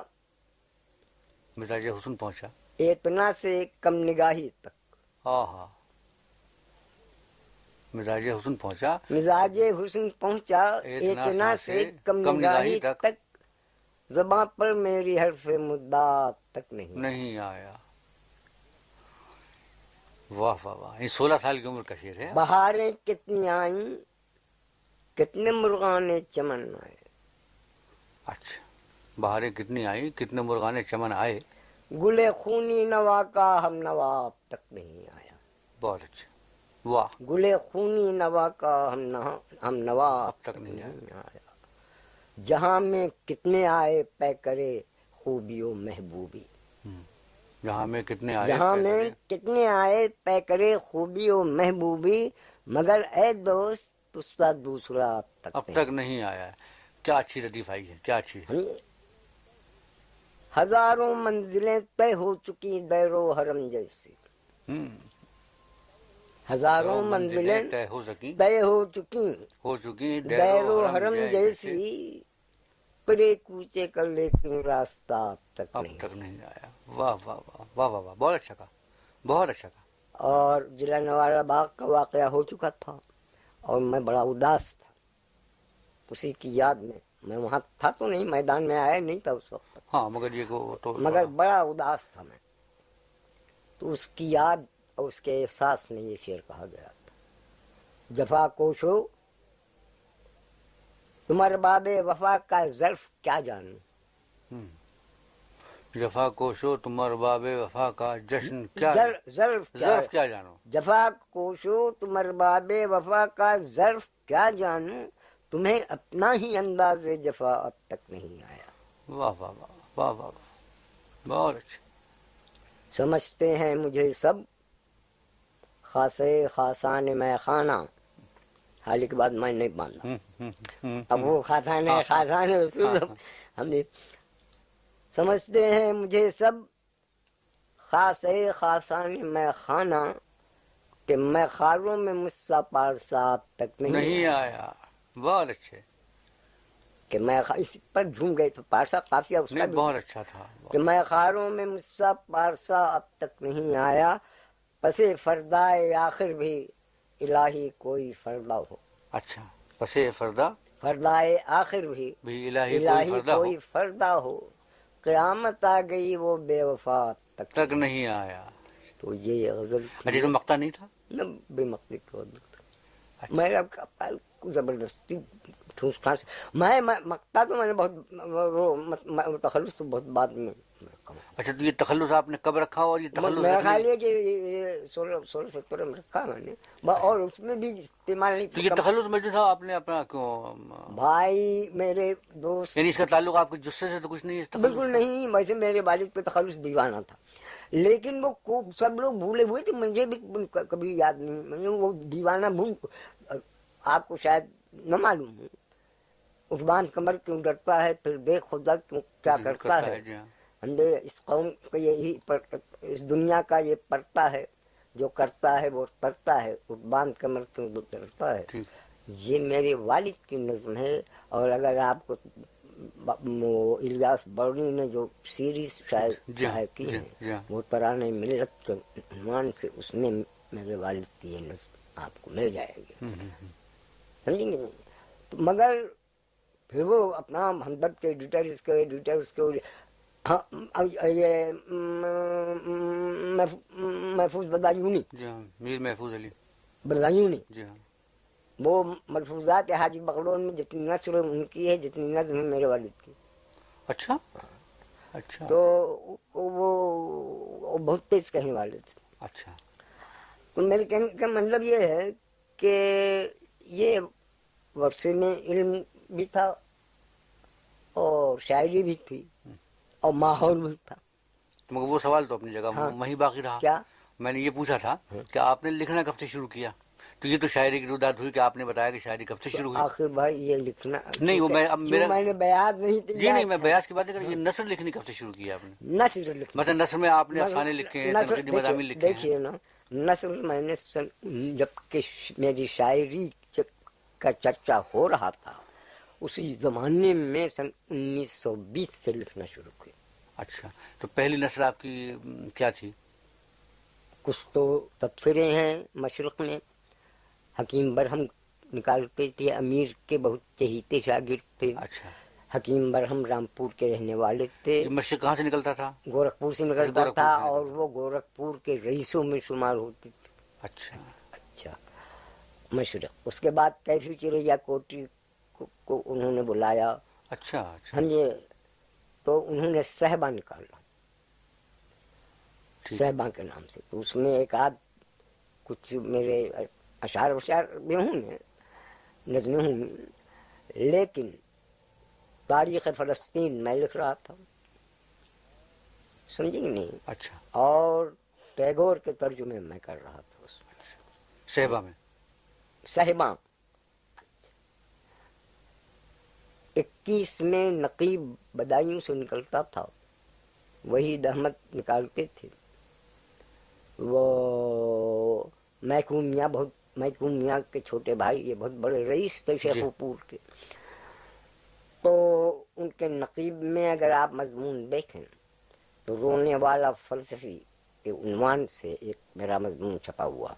مزاج حسن پہنچا۔ اتنا سے کم نگاہی تک۔ ہاں ہاں مزاج حسن پہنچا۔ مزاج حسن پہنچا اتنا سے کم نگاہی تک۔ زباں پر میری حرف مدعا تک نہیں۔ نہیں آیا۔ واہ واہ واہ۔ یہ سولہ سال کی عمر کا شعر ہے۔ بہاریں کتنی آئیں کتنے مرغانے چمن آئے۔ اچھا۔ بہاریں کتنی آئی کتنے مرغانے چمن آئے۔ گلے خونی نوا کا ہم نوا اب تک نہیں آیا۔ بہت اچھا۔ واہ گلے خونی نوا کا ہم نہ- ہم نوا اب تک نہیں آیا. جہاں میں کتنے آئے پے کرے خوبی و محبوبی۔ جہاں میں کتنے آئے جہاں میں کتنے آئے پے کرے خوبی و محبوبی مگر اے دوست اس کا دوسرا اب تک اب تک نہیں آیا کیا اچھی ردیف آئی ہے؟ کیا اچھی ہزاروں منزلیں طے ہو چکی دیر و حرم جیسی۔ ہزاروں منزلیں طے ہو چکی ہو چکی دیر و حرم جیسی۔ پرے کوچے کر لیکن راستہ اب تک اب تک نہیں آیا۔ واہ واہ واہ واہ واہ واہ بہت اچھا کہا۔ بہت اچھا کہا۔ اور ضلع نوارا باغ کا واقعہ ہو چکا تھا اور میں بڑا اداس تھا۔ اسی کی یاد میں میں وہاں تھا تو نہیں میدان میں آیا نہیں تھا اس وقت۔ ہاں مگر یہ تو مگر بڑا اداس تھا میں۔ تو اس کی یاد اور اس کے احساس میں یہ شعر کہا گیا تھا۔ جفا کوشو تمہارے باب وفا کا ظرف کیا جانوں ہم۔ جفا کوشو تمہر باب وفا کا جشن کیا ظرف کیا جانو؟ جفا کوشو تمہر باب وفا کا ظرف کیا جانوں تمہیں اپنا ہی انداز جفا اب تک نہیں آیا۔ واہ واہ واہ واہ واہ بہت اچھا۔ سمجھتے ہیں مجھے سب خاصے خاصان میں خانہ حال کے بعد میں نہیں باندھا اب وہ خاصان ہے خاصان رسول ہم نے سمجھتے ہیں مجھے سب خاص ہے خاصان میں خانہ کہ میں خاروں میں مصع پارسا اب تک نہیں, نہیں آیا۔ بہت اچھے۔ کہ میں اس پر جھوم گئے تو پارسا قافیہ اس کا بہت اچھا تھا۔ کہ میں خاروں میں مصع پارسا اب تک نہیں آیا۔ پسے فردائے آخر بھی الہی کوئی فردا ہو۔ اچھا پسے فردا؟ فردائے آخر بھی بھی الہی کوئی الہی فردا ہو۔ کوئی فردا ہو۔ قیامت آ گئی وہ بے وفا تک۔ تک نہیں آیا۔ تو یہ غزل اچھا تو مقتا نہیں تھا؟ نہ بے مقصد کو اچھا۔ میرا کپال کو زبردستی ٹھوس ٹھاس میں میں- مقتا تو میں نے بہت میں- تخلص تو بہت بعد میں۔ اچھا تو یہ تخلص آپ نے کب رکھا اور یہ تخلص میرا رکھنے- خیال ہے کہ سولہ سولہ سترہ میں رکھا میں نے۔ اور اس میں بھی استعمال نہیں تو یہ تخلص میں جو تھا آپ نے اپنا کیوں بھائی میرے دوست یعنی اس کا تعلق آپ کے جسے سے تو کچھ نہیں ہے بالکل نہیں ویسے میرے والد پہ تخلص دیوانہ تھا۔ لیکن وہ سب لوگ بھولے ہوئے تھے مجھے بھی کبھی یاد نہیں۔ میں وہ دیوانہ بھول آپ کو شاید نہ معلوم ہو۔ عثمان کمر کیوں ڈرتا ہے؟ پھر بے خدا کیوں کیا جی، کرتا ہے جی اندے اس قوم کا یہی اس دنیا کا یہ پڑتا ہے جو کرتا ہے وہ کرتا ہے عثمان کمر کیوں ڈرتا ہے۔ ٹھیک۔ یہ میرے والد کی نظم ہے۔ اور اگر آپ کو وہ الیاس برنی نے جو سیریز شاید جی شائع کی جی ہے جی۔ وہ ترانے ملت کے عنوان سے اس میں میرے والد کی یہ نظم آپ کو مل جائے گی۔ سمجھیں گے نہیں؟ مگر پھر وہ اپنا ہمدرد کے ایڈیٹر اس کے ایڈیٹر اس کے یہ محفوظ بدایونی جی ہاں میر محفوظ علی بدایونی جی ہاں وہ ملفوظات حاجی بغلون میں جتنی نثر ان کی ہے جتنی نظم ہے میرے والد کی اچھا اچھا تو وہ وہ بہت تیز کہنے والے تھے اچھا تو میرے کہنے کا مطلب یہ ہے کہ یہ ورثے میں علم بھی تھا اور شاعری بھی تھی اور ماحول بھی تھا مگر وہ سوال تو اپنی جگہ ہاں۔ وہیں باقی رہا۔ کیا؟ میں نے یہ پوچھا تھا کہ آپ نے لکھنا کب سے شروع کیا؟ تو یہ تو شاعری کی رودات ہوئی کہ آپ نے بتایا کہ شاعری کب سے شروع ہوئی۔ آخر بھائی یہ لکھنا۔ نہیں، وہ میں- اب میرا- میں نے بیان نہیں جی نہیں میں بیاس کی بات نہیں کر یہ نثر لکھنی کب سے شروع کی آپ نے؟ نثر لکھنا مثلا نثر میں آپ نے افسانے لکھے ہیں تنقیدی مضامین لکھے ہیں۔ دیکھیے نا نثر میں نے جبکہ میری شاعری کا چرچا ہو رہا تھا۔ اسی زمانے میں سن انیس سو بیس سے لکھنا شروع کیا اچھا تو پہلی نثر آپ کی کیا تھی؟ کچھ تو تبصرے ہیں مشرق میں۔ حکیم برہم نکالتے تھے امیر کے بہت چہیتے شاگرد تھے۔ اچھا۔ حکیم برہم رامپور کے رہنے والے تھے۔ مشرق کہاں سے نکلتا تھا؟ گورکھپور سے نکلتا تھا اور وہ گورکھپور کے رئیسوں میں شمار ہوتی تھی۔ اچھا۔ اچھا مشرق۔ اس کے بعد کیفی چریا کوٹی کو, انہوں نے بلایا۔ اچھا اچھا۔ سمجھے تو انہوں نے صحبہ نکالا۔ صحبہ کے نام سے۔ تو اس میں ایک آدھ کچھ میرے اشعار وشار بھی ہوں گے نظمیں ہوں لیکن تاریخ فلسطین میں لکھ رہا تھا۔ سمجھے کہ نہیں؟ اچھا۔ اور ٹیگور کے ترجمے میں کر رہا تھا اس میں۔ صحبہ میں۔ صحباں اکیس میں نقیب بدایوں سے نکلتا تھا۔ وحید احمد نکالتے تھے۔ وہ محکوم میاں بہت محکوم میاں کے چھوٹے بھائی یہ بہت بڑے رئیس تھے شیخ پور کے۔ تو ان کے نقیب میں اگر آپ مضمون دیکھیں تو رونے والا فلسفی کے عنوان سے ایک میرا مضمون چھپا ہوا۔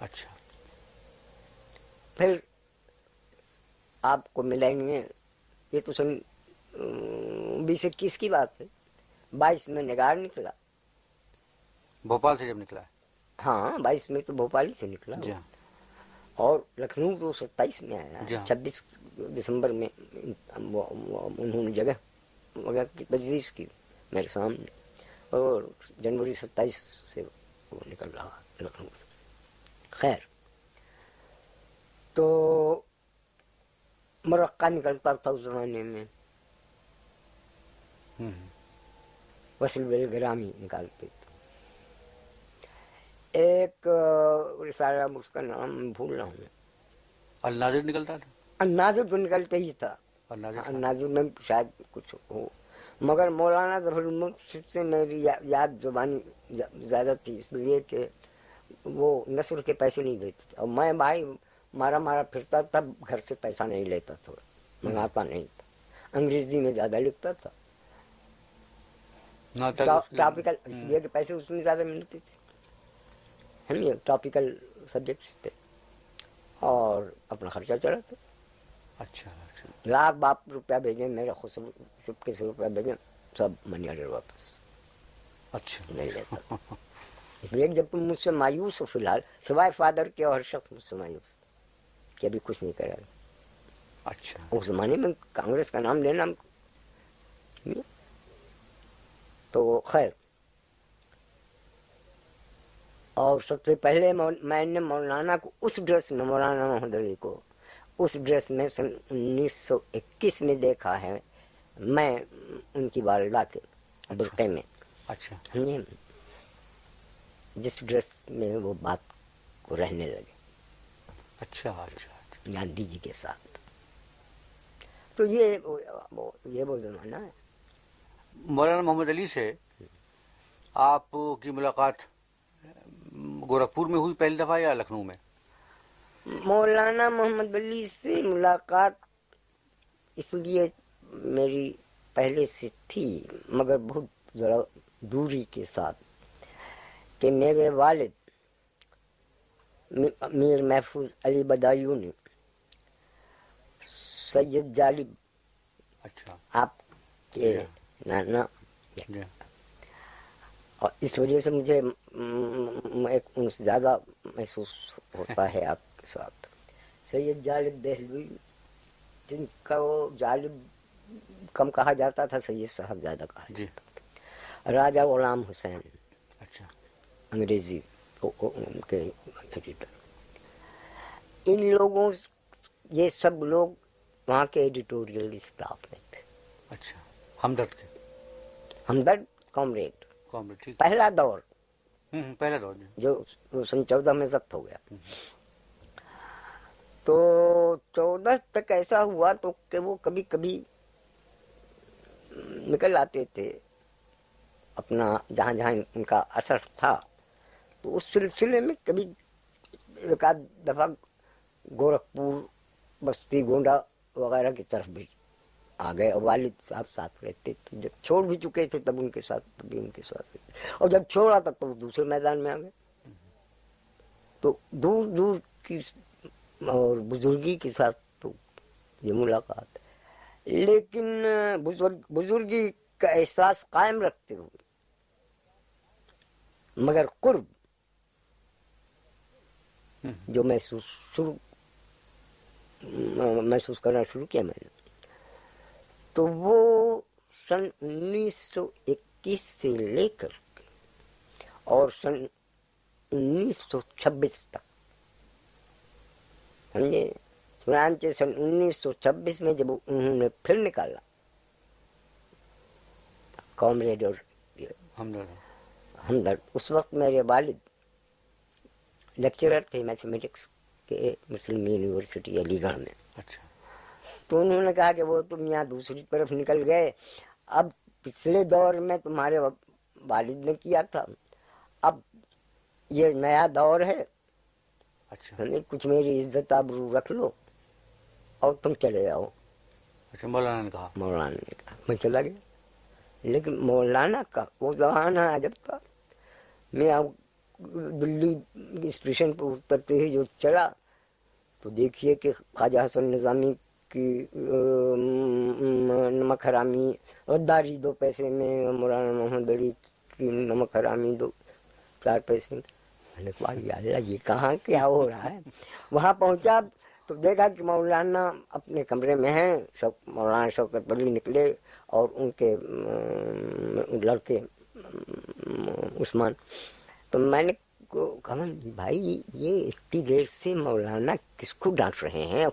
اچھا۔ پھر آپ کو ملیں گے۔ یہ تو سن بیس اکیس کی بات ہے۔ بائیس میں نگار نکلا۔ بھوپال سے جب نکلا ہاں بائیس میں تو بھوپال ہی سے نکلا۔ جی ہاں۔ اور لکھنؤ تو ستائیس میں آیا۔ جی ہاں۔ چھبیس دسمبر میں انہوں نے جگہ وغیرہ کی تجویز کی میرے سامنے۔ اور جنوری ستائیس سے وہ نکل رہا لکھنؤ سے۔ خیر۔ تو مرقع نکلتا تھا اس زمانے میں۔ وصل بالگرامی نکالتے تھے۔ ایک رسالہ اس کا نام بھول رہا ہوں الناظر نکلتا تھا؟ الناظر تو نکلتے ہی تھا۔ الناظر میں شاید کچھ ہو۔ مگر مولانا ظفر المرشد سے میری یا- یاد زبانی زیادہ تھی اس لیے کہ وہ نثر کے پیسے نہیں دیتے تھے۔ اور میں بھائی مارا مارا پھرتا تھا گھر سے پیسہ نہیں لیتا تھا منگاتا نہیں تھا۔ انگریزی میں زیادہ لکھتا تھا۔ کے- ٹاپیکل اس لیے کہ پیسے اس میں زیادہ ملتے تھے۔ سمجھے ٹاپیکل سبجیکٹس پہ۔ اور اپنا خرچہ چلاتا اچھا اچھا۔ لاکھ باپ روپیہ بھیجیں میرے خسرو چپکے سے روپیہ بھیجیں سب منی آرڈر واپس۔ اچھا۔ نہیں لیتا۔ اس لیے جب تم مجھ سے مایوس ہو فی الحال سوائے فادر کے اور شخص مجھ سے مایوس تھا۔ کہ ابھی کچھ نہیں کرا۔ اچھا۔ اس زمانے میں کانگریس کا نام لینا تو خیر۔ اور سب سے پہلے میں نے مولانا کو اس ڈریس میں مولانا محمد علی کو اس ڈریس میں سن انیس سو اکیس میں دیکھا ہے۔ میں ان کی والدہ کے برقعے میں۔ اچھا۔ جس ڈریس میں وہ بات کو رہنے لگے۔ اچھا اچھا اچھا۔ گاندھی جی کے ساتھ۔ تو یہ یہ وہ زمانہ ہے۔ مولانا محمد علی سے آپ کی ملاقات گورکھپور میں ہوئی پہلی دفعہ یا لکھنؤ میں؟ مولانا محمد علی سے ملاقات اس لیے میری پہلے سے تھی مگر بہت ذرا دوری کے ساتھ کہ میرے والد میر محفوظ علی بدایو نے سید جالب۔ اچھا۔ آپ کے نانا۔ جی۔ اور اس وجہ سے مجھے ایک انس زیادہ محسوس ہوتا ہے آپ کے ساتھ۔ سید جالب دہلوی جن کا وہ جالب کم کہا جاتا تھا سید صاحب زیادہ کہا جی۔ جاتا راجہ غلام حسین۔ اچھا۔ انگریزی۔ ان کے ایڈیٹر۔ ان لوگوں یہ سب لوگ وہاں کے ایڈیٹوریل اسٹاف میں تھے اچھا ہمدرد کے۔ ہمدرد کامریڈ۔ کامریڈ پہلا دور۔ پہلا دور جی۔ جو سن چودہ میں ضبط ہو گیا۔ تو چودہ تک ایسا ہوا تو کہ وہ کبھی کبھی نکل آتے تھے۔ اپنا جہاں جہاں ان کا اثر تھا۔ تو اس سلسلے میں کبھی ایک آدھ دفعہ گورکھپور بستی گونڈا وغیرہ کی طرف بھی آ گئے اور والد صاحب ساتھ رہتے تھے۔ جب چھوڑ بھی چکے تھے تب ان کے ساتھ بھی ان کے ساتھ رہتے اور جب چھوڑا تھا تو وہ دوسرے میدان میں آ گئے۔ تو دور دور کی اور بزرگی کے ساتھ تو یہ ملاقات۔ لیکن بزرگ، بزرگی کا احساس قائم رکھتے ہوئے، مگر قرب جو محسوس شروع محسوس کرنا شروع کیا میں نے تو وہ سن انیس سو اکیس سے لے کر اور سن انیس سو چھبیس تک سمجھے چنانچہ سن انیس سو چھبیس میں جب انہوں نے پھر نکالا کامریڈ اور ہمدرد اس وقت میرے والد لیکچرر تھے میتھمیٹکس کے مسلم یونیورسٹی علی گڑھ میں اچھا تو انہوں نے کہا کہ وہ تم یہاں دوسری طرف نکل گئے اب پچھلے دور میں تمہارے والد نے کیا تھا اب یہ نیا دور ہے اچھا کچھ میری عزت اب رکھ لو اور تم چلے جاؤ اچھا مولانا نے کہا مولانا نے کہا میں چلا گیا لیکن مولانا کا وہ زمانہ عجب تھا میں اب دلی اسٹیشن پر اترتے ہی جو چلا تو دیکھیے کہ خواجہ حسن نظامی کی نمک حرامی غداری دو پیسے میں، مولانا محمد علی کی نمک حرامی دو، چار پیسے میں۔ نے کہا اللہ، یہ کہاں کیا ہو رہا ہے؟ وہاں پہنچا تو دیکھا کہ مولانا اپنے کمرے میں ہیں، شوق، مولانا شوکت بلی نکلے اور ان کے لڑکے عثمان تو میں نے کہا بھائی یہ اتنی دیر سے مولانا کس کو ڈانٹ رہے ہیں؟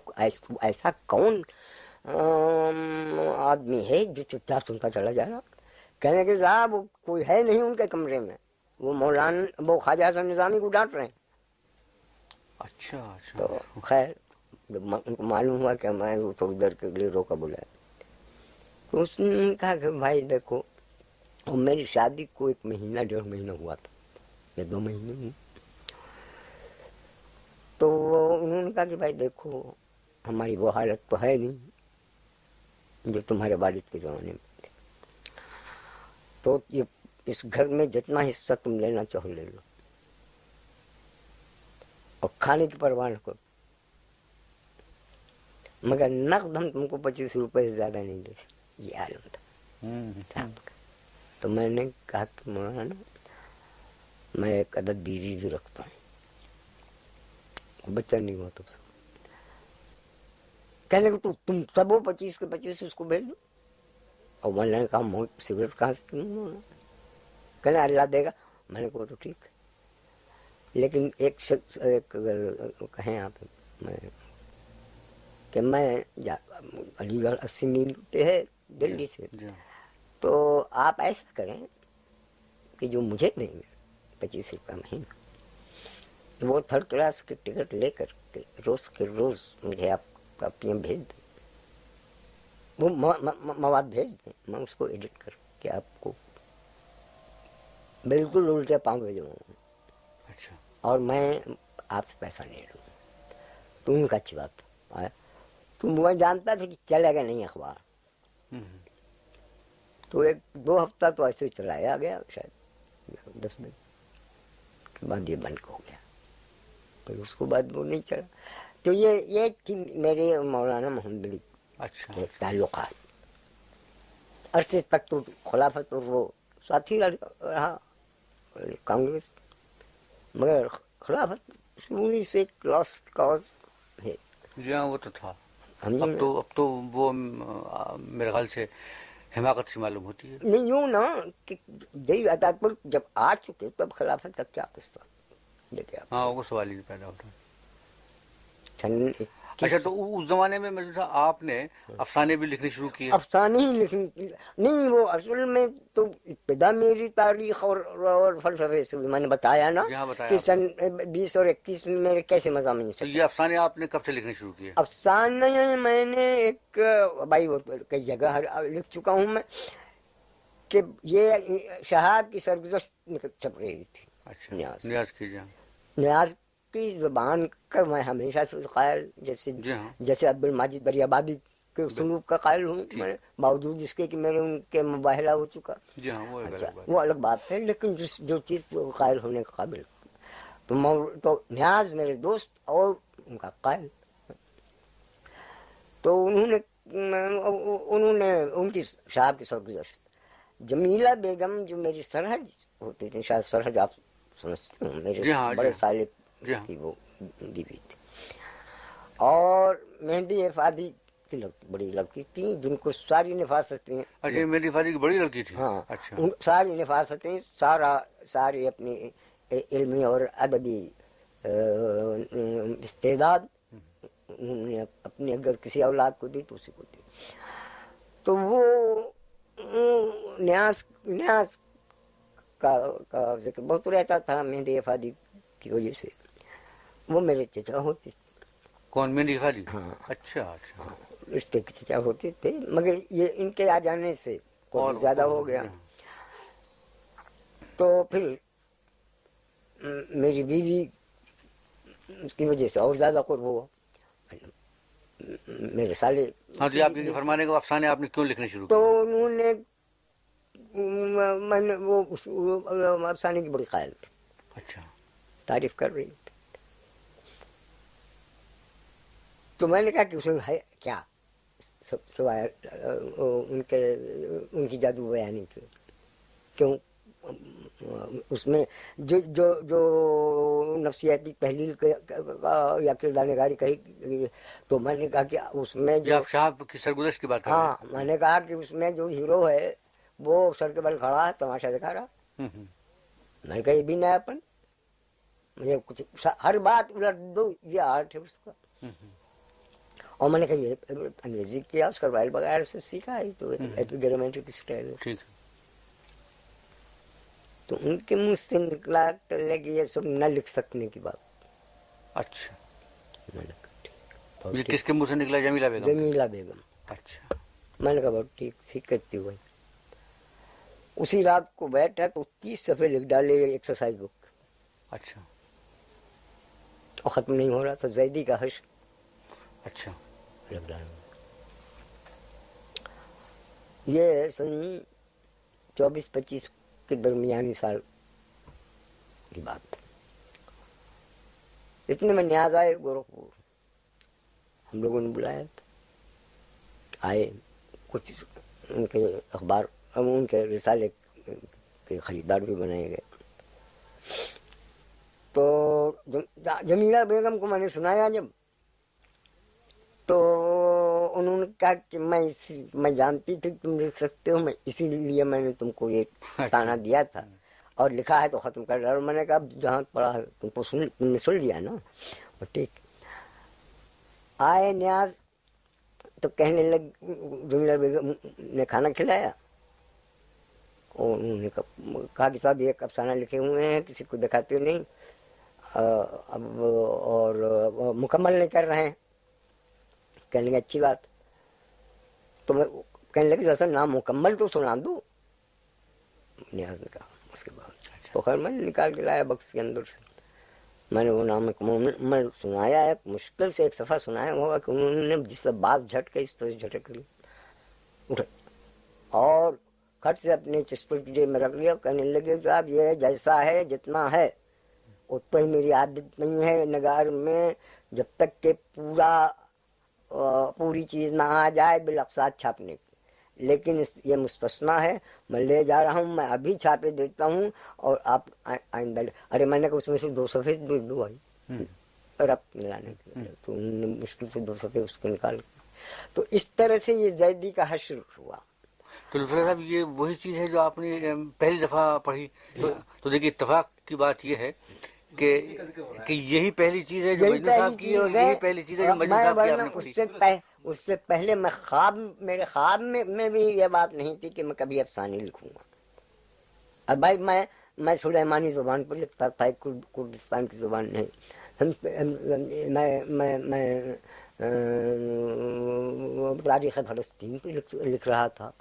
ایسا کون آدمی ہے جو چپ چاپ سنتا چلا جا رہا کہنے لگے صاحب کوئی ہے نہیں ان کے کمرے میں۔ وہ مولانا وہ خواجہ حسن نظامی کو ڈانٹ رہے ہیں۔ اچھا اچھا۔ تو خیر جب ان کو معلوم ہوا کہ میں وہ تھوڑی دیر کے لیے روکا بلایا تو اس نے کہا کہ بھائی دیکھو میری شادی کو ایک مہینہ ڈیڑھ مہینہ ہوا تھا۔ یا دو مہینے میں تو انہوں نے کہا کہ بھائی دیکھو ہماری وہ حالت تو ہے نہیں جو تمہارے والد کے زمانے میں تھے تو یہ اس گھر میں جتنا حصہ تم لینا چاہو لے لو اور کھانے کی پرواہ نہ کرو مگر نقد ہم تم کو پچیس روپے سے زیادہ نہیں دے یہ عالم تھا تو میں نے کہا کہ مولانا میں ایک عدد بیوی بھی رکھتا ہوں۔ بچہ نہیں ہوا تب سے۔ کہنے لگے تو تم سب ہو پچیس کے پچیس اس کو بھیج دو۔ اور میں نے کہا سگریٹ کہاں سے پیوں کہنے اللہ دے گا۔ میں نے کہا تو ٹھیک۔ لیکن ایک شخص ایک کہیں آپ میں کہ میں علی گڑھ اسی میل پہ ہے دلی سے۔ جی۔ تو آپ ایسا کریں کہ جو مجھے دیں گے پچیس روپئے مہینہ۔ تو وہ تھرڈ کلاس کی ٹکٹ لے کر کے روز کے روز مجھے آپ کا پی بھیج دیں۔ وہ مواد بھیج دیں۔ میں اس کو ایڈٹ کر کے آپ کو بالکل الٹے پاؤں بھیجوں اچھا۔ اور میں آپ سے پیسہ نہیں لوں۔ تو کا اچھی بات تو میں جانتا تھا کہ چلے گا نہیں اخبار۔ تو ایک دو ہفتہ تو ایسے ہی چلایا گیا شاید دس بجے کے بعد یہ بند ہو گیا۔ پھر اس کو بعد وہ نہیں چلا۔ تو یہ یہ تھی میرے مولانا محمد علی اچھا۔ کے تعلقات۔ عرصے تک تو خلافت اور وہ ساتھی رہا کانگریس۔ مگر خلافت شروع سے ایک لاسٹ کاز ہے۔ جی ہاں وہ تو تھا۔ جی اب تو اب تو وہ میرے خیال سے حماقت سے معلوم ہوتی ہے؟ نہیں یوں نا کہ یہی عدالت پر جب آ چکے تو اب خلافت کا کیا قصہ لے کے ہاں وہ سوال ہی پیدا ہوتا۔ ہے اچھا تو اس زمانے میں مجھے تھا آپ نے افسانے بھی لکھنے شروع کیے افسانے ہی لکھنے نہیں وہ اصل میں تو ابتدا میری تاریخ اور اور فلسفے سے بھی میں نے بتایا نا جی ہاں، کہ سن بیس اور اکیس میں میرے کیسے مضامین تو یہ افسانے آپ نے کب سے لکھنے شروع کیے؟ افسانے میں نے ایک بھائی وہ کئی جگہ لکھ چکا ہوں میں کہ یہ شہاب کی سرگزشت چھپ رہی تھی۔ اچھا نیاز۔ نیاز کیجیے۔ نیاز کی زبان کا میں ہمیشہ سے قائل جیسے جی ہاں۔ جیسے عبد الماجد دریابادی کے سلوک کا قائل ہوں میں باوجود اس کے کہ میرے ان کے مباہلہ ہو چکا۔ جی ہاں وہ اچھا الگ بات وہ الگ بات ہے لیکن جس جو چیز قائل ہونے کا قابل تو تو نیاز میرے دوست اور ان کا قائل۔ تو انہوں نے انہوں نے ان کی صاحب کی سرگزشت۔ جمیلہ بیگم جو میری سرحد ہوتی تھی شاید سرحد آپ سمجھتے ہوں میرے جی ہاں، جی بڑے ہاں۔ جی ہاں۔ وہ بیوی تھی۔ اور مہندی افادی کی لڑکی بڑی لڑکی تھی جن کو ساری نفاستیں اچھا میری فادی کی بڑی لڑکی تھی؟ ہاں اچھا۔ ساری نفاستیں سارا ساری اپنی علمی اور ادبی استعداد انہوں نے اپنی اگر کسی اولاد کو دی تو اسی کو دی۔ تو وہ نیاز نیاز کا کا ذکر بہت رہتا تھا مہندی افادی کی وجہ سے۔ وہ میرے چچا ہوتے کون؟ میری خالی؟ ہاں۔ اچھا اچھا۔ رشتے کے چچا ہوتے تھے۔ مگر یہ ان کے آ جانے سے اور زیادہ ہو گیا۔ تو پھر میری بیوی اس کی وجہ سے اور زیادہ قرب ہوا۔ میرے سالے ہاں جی آپ کے فرمانے کو افسانے آپ نے کیوں لکھنے شروع تو انہوں نے میں نے وہ افسانے کی بڑی قائل تھی۔ اچھا۔ تعریف کر رہی تھی تو میں نے کہا کہ اس میں ہے کیا؟ سوائے ان کے ان کی جادو بیانی تھی۔ کیوں؟ اس میں جو جو جو نفسیاتی تحلیل یا کردار نگاری کہی تو میں نے کہا کہ اس میں جو شاہ کی سرگزشت کی بات ہاں میں نے کہا کہ اس میں جو ہیرو ہے وہ سر کے بل کھڑا ہے تماشا دکھا رہا۔ میں نے کہا یہ بھی نیا پن۔ مجھے کچھ ہر بات الٹ دو یہ آرٹ ہے اس کا۔ اور میں نے کہا یہ انگریزی کیا اس کا رائل وغیرہ سے سیکھا ہے تو ایپیگرامنٹک اسٹائل ہے ٹھیک تو ان کے منہ سے نکلا کہ یہ سب نہ لکھ سکنے کی بات اچھا میں نے کہا ٹھیک بہت یہ۔ کس کے منہ سے نکلا جمیلہ بیگم جمیلہ بیگم اچھا میں نے کہا بہت ٹھیک ٹھیک کرتی ہوئی اسی رات کو بیٹھا تو تیس صفحے لکھ ڈالے ایکسرسائز بک اچھا اور ختم نہیں ہو رہا تھا زیدی کا حش اچھا لگ رہا یہ سن چوبیس پچیس کے درمیانی سال کی بات۔ اتنے میں نیاز آئے گورکھپور۔ ہم لوگوں نے بلایا تھا۔ آئے، کچھ ان کے اخبار، ہم ان کے رسالے کے خریدار بھی بنائے گئے۔ تو جمیلہ بیگم کو میں نے سنایا جب۔ تو انہوں نے کہا کہ میں اسی میں جانتی تھی تم لکھ سکتے ہو میں اسی لیے میں نے تم کو یہ تانا دیا تھا۔ اور لکھا ہے تو ختم کر رہا اور میں نے کہا جہاں پڑھا ہے تم کو سن تم نے سن لیا نا۔ ٹھیک۔ آئے نیاز تو کہنے لگ جمیلہ بیگم نے کھانا کھلایا۔ اور انہوں نے کہا کہ صاحب یہ افسانہ لکھے ہوئے ہیں کسی کو دکھاتے نہیں۔ اب اور مکمل نہیں کر رہے ہیں۔ کہنے لگے اچھی بات تو میں کہنے لگے جیسا نام مکمل تو سنا دو نیاز نے کہا اس کے بعد تو خیر میں نے نکال کے لایا بکس کے اندر سے میں نے وہ نام مکمل سنایا ہے مشکل سے ایک صفحہ سنایا ہوگا کہ انہوں نے جس سے بات جھٹ کے اس طرح جھٹک لی اٹھے اور کھٹ سے اپنے چسپر کی جیب میں رکھ لیا کہنے لگے صاحب یہ جیسا ہے جتنا ہے اتنا ہی میری عادت نہیں ہے نگار میں جب تک کہ پورا پوری چیز نہ آ جائے بالاقساط چھاپنے کی لیکن یہ مستثنا ہے میں لے جا رہا ہوں میں ابھی چھاپے دیتا ہوں اور آپ آئندہ ارے میں نے کہا اس میں سے دو صفحے دے دو بھائی۔ رب ملانے کے لیے۔ تو انہوں نے مشکل سے دو صفحے اس کو نکال کے۔ تو اس طرح سے یہ زیدی کا حشر ہوا۔ تو لطفی صاحب یہ وہی چیز ہے جو آپ نے پہلی دفعہ پڑھی۔ تو- تو دیکھیے اتفاق کی بات یہ ہے کہ کہ یہی پہلی چیز ہے جو مجنو صاحب کی ہے اور ہے۔ یہی پہلی چیز ہے جو مجنو صاحب کی آپ نے اس پڑھی سے پہ- اس سے پہلے میں خواب میرے خواب میں میں بھی یہ بات نہیں تھی کہ میں کبھی افسانے لکھوں گا۔ اب بھائی میں میں سلیمانی زبان پر لکھتا تھا کرد- کردستان کی زبان نہیں۔ میں میں تاریخ فلسطین پہ لکھ رہا تھا۔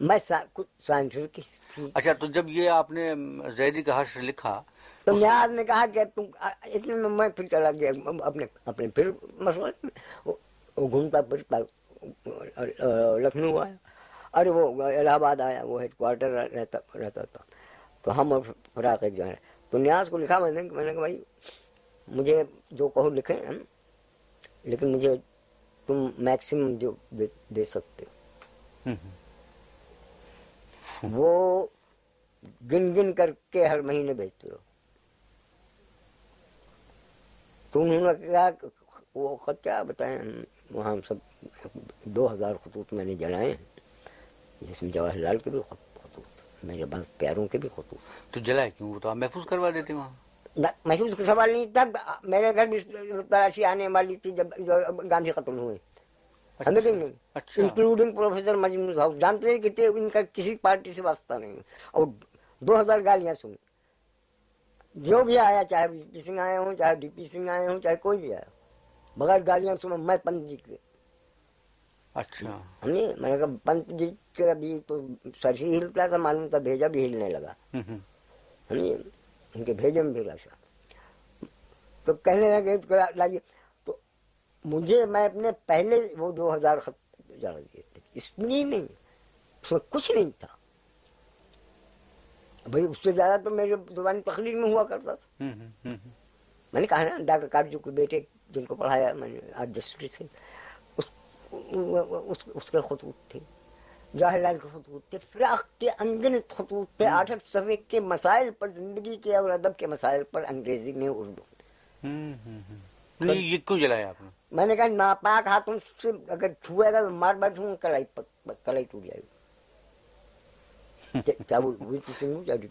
میں کچھ ہسٹری اچھا تو جب یہ آپ نے زیدی کا حشر لکھا تو نیاز نے کہا کہ تم اتنے میں میں پھر چلا گیا اپنے اپنے پھر مسئلہ میں وہ گھومتا پھرتا لکھنؤ آیا۔ ارے وہ الہ آباد آیا وہ ہیڈ کوارٹر رہتا رہتا تھا۔ تو ہم اور فراق ایک جانے تو نیاز کو لکھا میں نے میں نے کہا بھائی مجھے جو کہو لکھیں لیکن مجھے تم میکسیمم جو دے, دے سکتے ہو۔ وہ گن گن کر کے ہر مہینے بھیجتے رہو۔ تو انہوں نے کہا کہ وہ خط کیا بتائیں؟ وہاں ہم سب دو ہزار خطوط میں نے جلائے ہیں۔ جس میں جواہر لال کے بھی خط- خطوط میرے بعض پیاروں کے بھی خطوط۔ تو جلائے کیوں؟ وہ تو آپ محفوظ کروا دیتے وہاں۔ محسوس کا سوال نہیں تھا۔ میرے گھر بھی تلاشی آنے والی تھی جب گاندھی قتل ہوئے۔ ہمیں کہ نہیں۔ انکلوڈنگ پروفیسر صاحب جانتے ہیں کہ ان کا کسی پارٹی سے واسطہ نہیں۔ اور دو ہزار گالیاں سنی۔ جو بھی آیا چاہے وی پی سنگھ آئے ہوں چاہے ڈی پی سنگھ آئے ہوں چاہے کوئی بھی آیا بغیر گالیاں سنا میں پنت جی کے اچھا۔ ہم نے میں نے کہا پنت جی کا بھی تو سر ہی ہلتا تھا معلوم تھا بھیجا بھی ہلنے لگا۔ ہم نے ان کے بھیجے میں بھی راشا تو کہنے لگے لائیے۔ تو مجھے میں اپنے پہلے وہ دو ہزار خط جڑ دیے تھے۔ اس میں نہیں اس میں کچھ نہیں تھا۔ بھائی اس سے زیادہ تو میرے زبانی تقریر میں ہوا کرتا تھا۔ میں نے کہا نا ڈاکٹر کارجو کے بیٹے جن کو پڑھایا میں نے آج جسٹری سے اس, کے خطوط تھے۔ جواہر لال کے خطوط تھے فراق کے انگنت خطوط تھے آٹھ آٹھ صفحے کے مسائل پر زندگی کے اور ادب کے مسائل پر انگریزی میں اردو۔ نہیں یہ کیوں جلایا آپ نے؟ میں نے کہا ناپاک ہاتھوں سے اگر چھوئے گا تو مار بیٹھوں کلائی کلائی ٹوٹ جائے گی۔ کیا- کیا وہ یا ڈی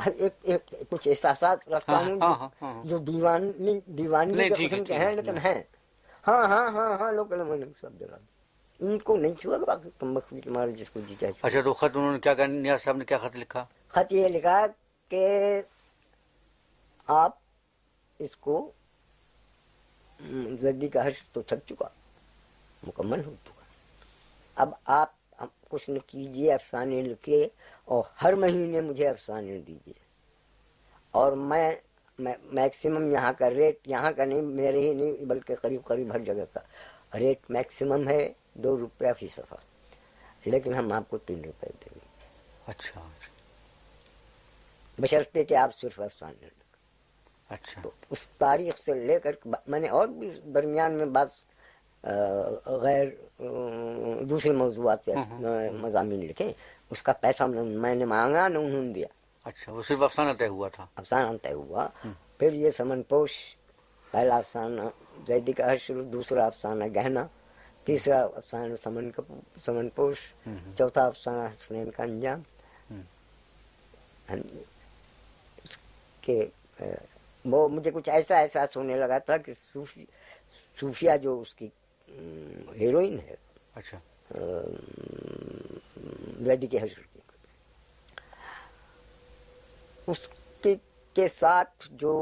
ہر ایک ایک کچھ احساسات رکھتا ہوں جو- دیوانی دیوانی کے قسم کے ہیں لیکن ہیں ہاں ہاں ہاں ہاں لوگ میں نے سب جگہ ان کو نہیں چھوا باقی تم بخری تمہارے جس کو جی چاہے اچھا تو خط انہوں نے کیا کہا نیاز صاحب نے کیا خط لکھا خط یہ لکھا کہ آپ اس کو م، زدی کا حشر تو تھک چکا مکمل ہو چکا اب آپ کچھ نہ کیجیے افسانے لکھیے اور ہر مہینے مجھے افسانے دیجیے اور میں میکسیمم یہاں کا ریٹ یہاں کا نہیں میرے ہی نہیں بلکہ قریب قریب ہر جگہ کا ریٹ میکسیمم ہے دو روپیہ فی صفحہ۔ لیکن ہم آپ کو تین روپے دیں گے۔ اچھا بشرطے کہ آپ صرف افسانے اچھا۔ اس تاریخ سے لے کر میں نے اور بھی درمیان میں بعض غیر دوسرے موضوعات پہ مضامین لکھے اس کا پیسہ میں نے مانگا نہ انہوں نے دیا۔ اچھا وہ صرف افسانہ طے ہوا تھا۔ افسانہ طے ہوا۔ پھر یہ سمن پوش پہلا افسانہ زیدی کا حشر دوسرا افسانہ گہنا تیسرا افسانہ سمن کا سمن پوش چوتھا افسانہ حسنین کا انجام۔ کے وہ مجھے کچھ ایسا احساس ہونے لگا تھا کہ صوفی صوفیہ جو اس کی ہیروئن ہے۔ اچھا۔ زیدی کے حشر کی اس کے کے ساتھ جو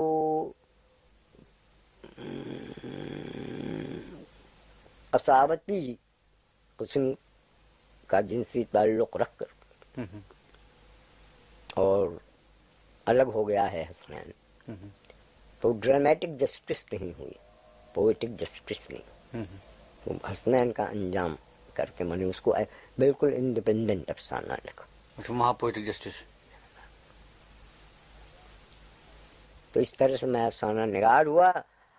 قصاوتی قسم کا جنسی تعلق رکھ کر اور الگ ہو گیا ہے حسنین تو ڈرامیٹک جسٹس نہیں ہوئی پوئٹک جسٹس نہیں۔ حسنین کا انجام کر کے میں نے اس کو بالکل انڈیپینڈنٹ افسانہ لکھا۔ اچھا وہاں پوئٹک جسٹس تو اس طرح سے میں افسانہ نگار ہوا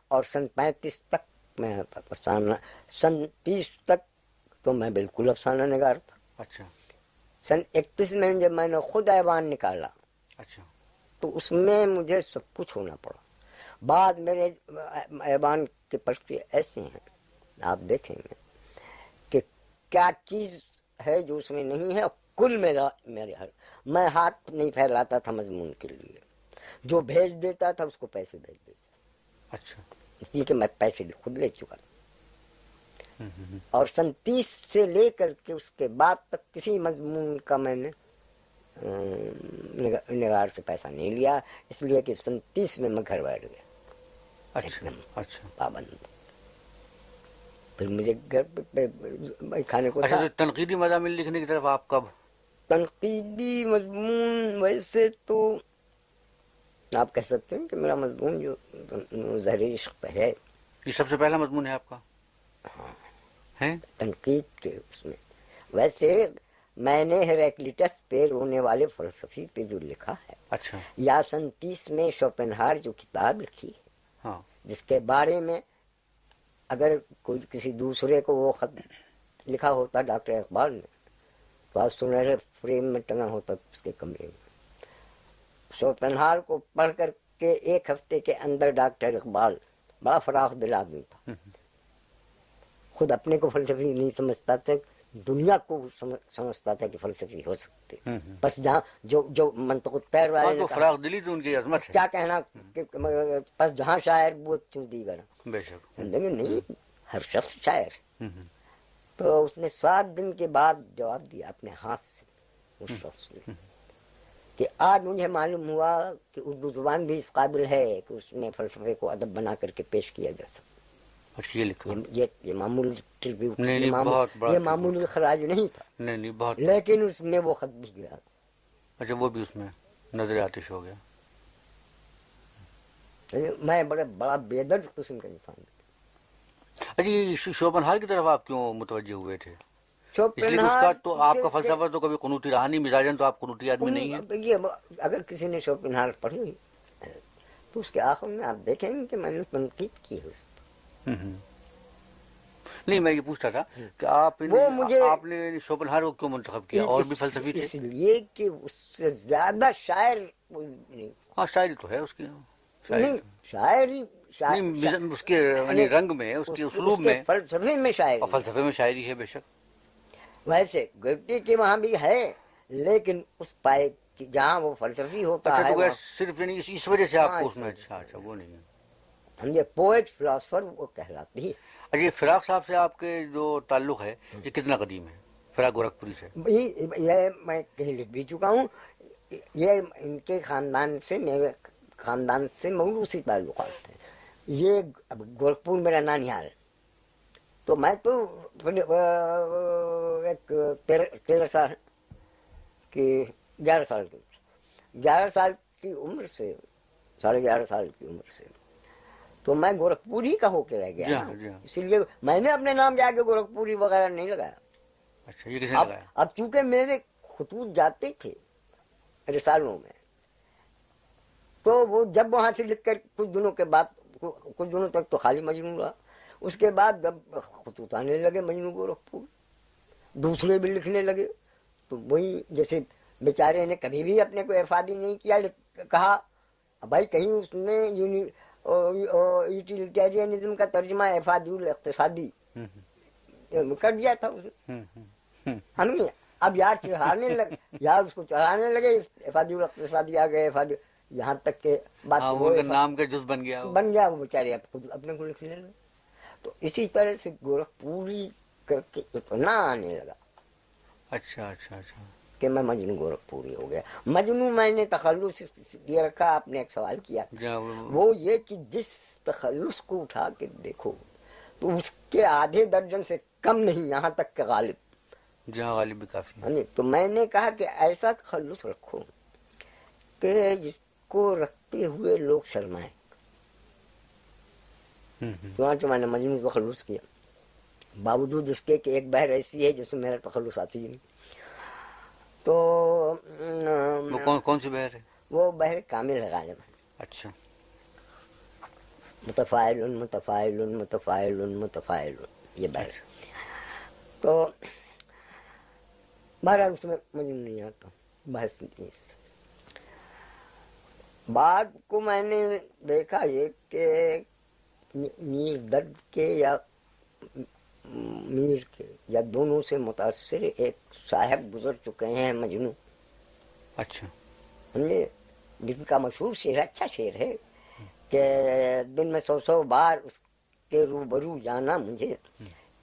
اور سن پینتیس تک میں افسانہ سن تیس تک تو میں بالکل افسانہ نگار تھا۔ اچھا۔ سن اکتیس میں جب میں نے خود ایوان نکالا اچھا۔ تو اس میں مجھے سب کچھ ہونا پڑا۔ بعد میرے ایوان کے پرچے ایسے ہیں۔ آپ دیکھیں گے کہ کیا چیز ہے جو اس میں نہیں ہے کل میرا میرے ہر میں ہاتھ نہیں پھیلاتا تھا مضمون کے لیے۔ جو بھیج دیتا تھا اس کو پیسے بھیج دیتا۔ اچھا۔ اس لیے کہ میں پیسے خود لے چکا۔ اور سنتیس سے لے کر کے اس کے بعد تک کسی مضمون کا میں نے نگار سے پیسہ نہیں لیا۔ اس لیے کہ سنتیس میں میں گھر بیٹھ گیا۔ اچھا۔ پابند۔ پھر مجھے گھر پہ کھانے کو اچھا تنقیدی مضامین لکھنے کی طرف آپ کب؟ تنقیدی مضمون ویسے تو آپ کہہ سکتے ہیں کہ میرا مضمون جو زہر عشق پہ ہے۔ یہ سب سے پہلا مضمون ہے آپ کا؟ ہاں۔ تنقید کے اس میں۔ ویسے میں نے ہیریکلیٹس پہ رونے والے فلسفی پہ جو لکھا ہے۔ اچھا۔ یا سن تیس میں شوپنہار جو کتاب لکھی ہے۔ ہاں۔ جس کے بارے میں اگر کوئی کسی دوسرے کو وہ خط لکھا ہوتا ڈاکٹر اقبال نے تو آپ سنہرے فریم میں ٹنگا ہوتا اس کے کمرے میں۔ سو پنہار کو پڑھ کر کے ایک ہفتے کے اندر ڈاکٹر اقبال بڑا فراخ دل آدمی تھا خود اپنے کو فلسفی نہیں سمجھتا تھا دنیا کو سمجھتا تھا کہ فلسفی ہو سکتے بس جہاں جو جو منطق الطیر والے فراغ دلی تو ان کی عظمت ہے۔ کیا کہنا بس جہاں شاعر وہ کیوں دی بے شک۔ لیکن نہیں ہر شخص شاعر۔ تو اس نے سات دن کے بعد جواب دیا اپنے ہاتھ سے اس شخص نے کہ آج مجھے معلوم ہوا کہ اردو زبان بھی اس قابل ہے کہ اس میں فلسفے کو ادب بنا کر کے پیش کیا جا سکتا اس یہ معمول یہ معمول خراج نہیں تھا۔ نہیں بہت لیکن اس میں وہ خط بھی گیا۔ اچھا وہ بھی اس میں نظر آتش ہو گیا۔ یعنی میں بڑے بڑا بے درد قسم کا انسان اچھا یہ شوپنہار کی طرف آپ کیوں متوجہ ہوئے تھے؟ اس کا تو آپ کا فلسفہ تو کبھی قنوتی رہا نہیں مزاجن تو آپ قنوتی آدمی نہیں ہے اگر کسی نے شوپنہار پڑھی ہوئی تو اس کے آخر میں آپ دیکھیں گے کہ میں نے تنقید کی ہے اس نہیں میں یہ پوچھتا تھا کہ آپ وہ مجھے آپ نے شوپنہار کو کیوں منتخب کیا؟ اور بھی فلسفی تھے۔ اس لیے کہ اس سے زیادہ شاعر ہاں شاعری تو ہے اس کی۔ نہیں شاعری اس کے یعنی رنگ میں اس کے اسلوب میں۔ فلسفے میں شاعری۔ فلسفے میں شاعری ہے بے شک۔ ویسے گرٹی کے وہاں بھی ہے لیکن اس پائے جہاں وہ فلسفی ہوتا اچھا، ہے صرف یعنی اس وجہ سے آپ ہاں، کو اس میں اچھا اچھا وہ نہیں ہے۔ سمجھے پوئٹ فلاسفر وہ کہلاتی ہے اچھا فراق صاحب سے آپ کے جو تعلق ہے یہ کتنا قدیم ہے؟ فراق گورکھپوری سے۔ یہ میں کہیں لکھ بھی چکا ہوں۔ یہ ان کے خاندان سے میرے خاندان سے موروثی تعلقات ہیں۔ یہ گورکھپور میرا نانیال۔ تو میں تو ایک تیرہ سال کی گیارہ سال کی گیارہ سال کی عمر سے ساڑھے گیارہ سال کی عمر سے۔ تو میں گورکھپور ہی کا ہو کے رہ گیا اس لیے میں نے اپنے نام جا کے گورکھپوری وغیرہ نہیں لگایا۔ اب چونکہ میرے خطوط جاتے تھے رسالوں میں تو وہ جب وہاں سے لکھ کر کچھ دنوں کے بعد کچھ دنوں تک تو خالی مجنو رہا۔ اس کے بعد جب خطوط آنے لگے مجنو گورکھپور دوسرے بھی لکھنے لگے۔ تو وہی جیسے بیچارے نے کبھی بھی اپنے کو افادی نہیں کیا کہا بھائی کہیں اس نے یوٹیلیٹیرینزم کا ترجمہ افادی الاقتصادی کر دیا تھا اسے۔ ہم نے اب یار چڑھانے لگ یار اس کو چڑھانے لگے۔ افادی الاقتصادی آ گئے افادی یہاں تک کہ بات ہاں، نام کا جز بن گیا بن گیا وہ بیچارے اب خود اپنے کو لکھنے لگے۔ تو اسی طرح سے گورکھ پوری کر کے اتنا آنے لگا۔ اچھا اچھا اچھا۔ کہ میں مجنو گورکھ پوری ہو گیا۔ مجنو میں نے تخلص یہ رکھا آپ نے ایک سوال کیا۔ وہ۔ یہ کہ جس تخلص کو اٹھا کے دیکھو تو اس کے آدھے درجن سے کم نہیں یہاں تک کہ غالب۔ جہاں غالب بھی کافی ہاں جی، تو میں نے کہا کہ ایسا تخلص رکھو کہ جس کو رکھتے ہوئے لوگ شرمائیں۔ چنانچہ میں نے مجموعی تخلص کیا۔ باوجود اس کے کہ ایک بہر ایسی ہے جس میں میرا تخلص آتی ہی نہیں۔ تو کون سی بحر ہے؟ وہ بحر کامل ہے غالباً۔ اچھا۔ متفائل متفائل متفائل متفائل یہ بحر اچھا۔ تو بہرحال اس میں مجھے نہیں آتا بحث نہیں بعد کو میں نے دیکھا یہ کہ نیر درد کے یا میر کے یا دونوں سے متاثر ایک صاحب گزر چکے ہیں مجنو اچھا۔ سمجھے جس کا مشہور شعر ہے اچھا شعر ہے کہ دن میں سو سو بار اس کے روبرو جانا مجھے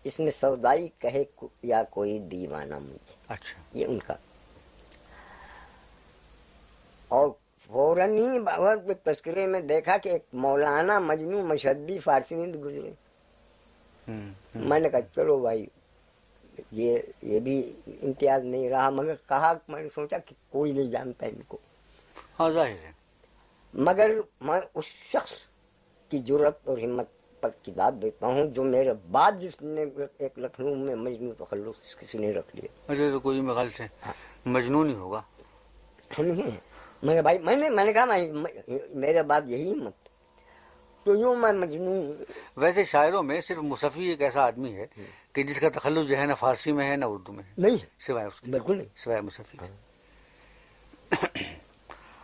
اس میں سودائی کہے یا کوئی دیوانہ مجھے۔ اچھا۔ یہ ان کا۔ اور فوراً ہی باور تذکرے میں دیکھا کہ ایک مولانا مجنو مشدی فارسی گزرے۔ میں نے کہا چلو بھائی یہ یہ بھی امتیاز نہیں رہا مگر کہا میں نے سوچا کہ کوئی نہیں جانتا ان کو۔ ہاں ظاہر ہے۔ مگر میں اس شخص کی جرت اور ہمت پر کتاب دیتا ہوں جو میرے بعد جس نے ایک لکھنؤ میں مجنو تخلص کسی نے رکھ لیا۔ اچھا تو کوئی میرے خیال سے مجنون ہی ہوگا۔ سمجھے میرے بھائی میں نے میں نے کہا میں میرے بعد یہی ہمت تو یوں میں مجنون ویسے شاعروں میں صرف مصفی ایک ایسا آدمی ہے کہ جس کا تخلص جو ہے نہ فارسی میں ہے نہ اردو میں ہے۔ نہیں سوائے اس کے۔ بالکل نہیں۔ سوائے مصفی کے۔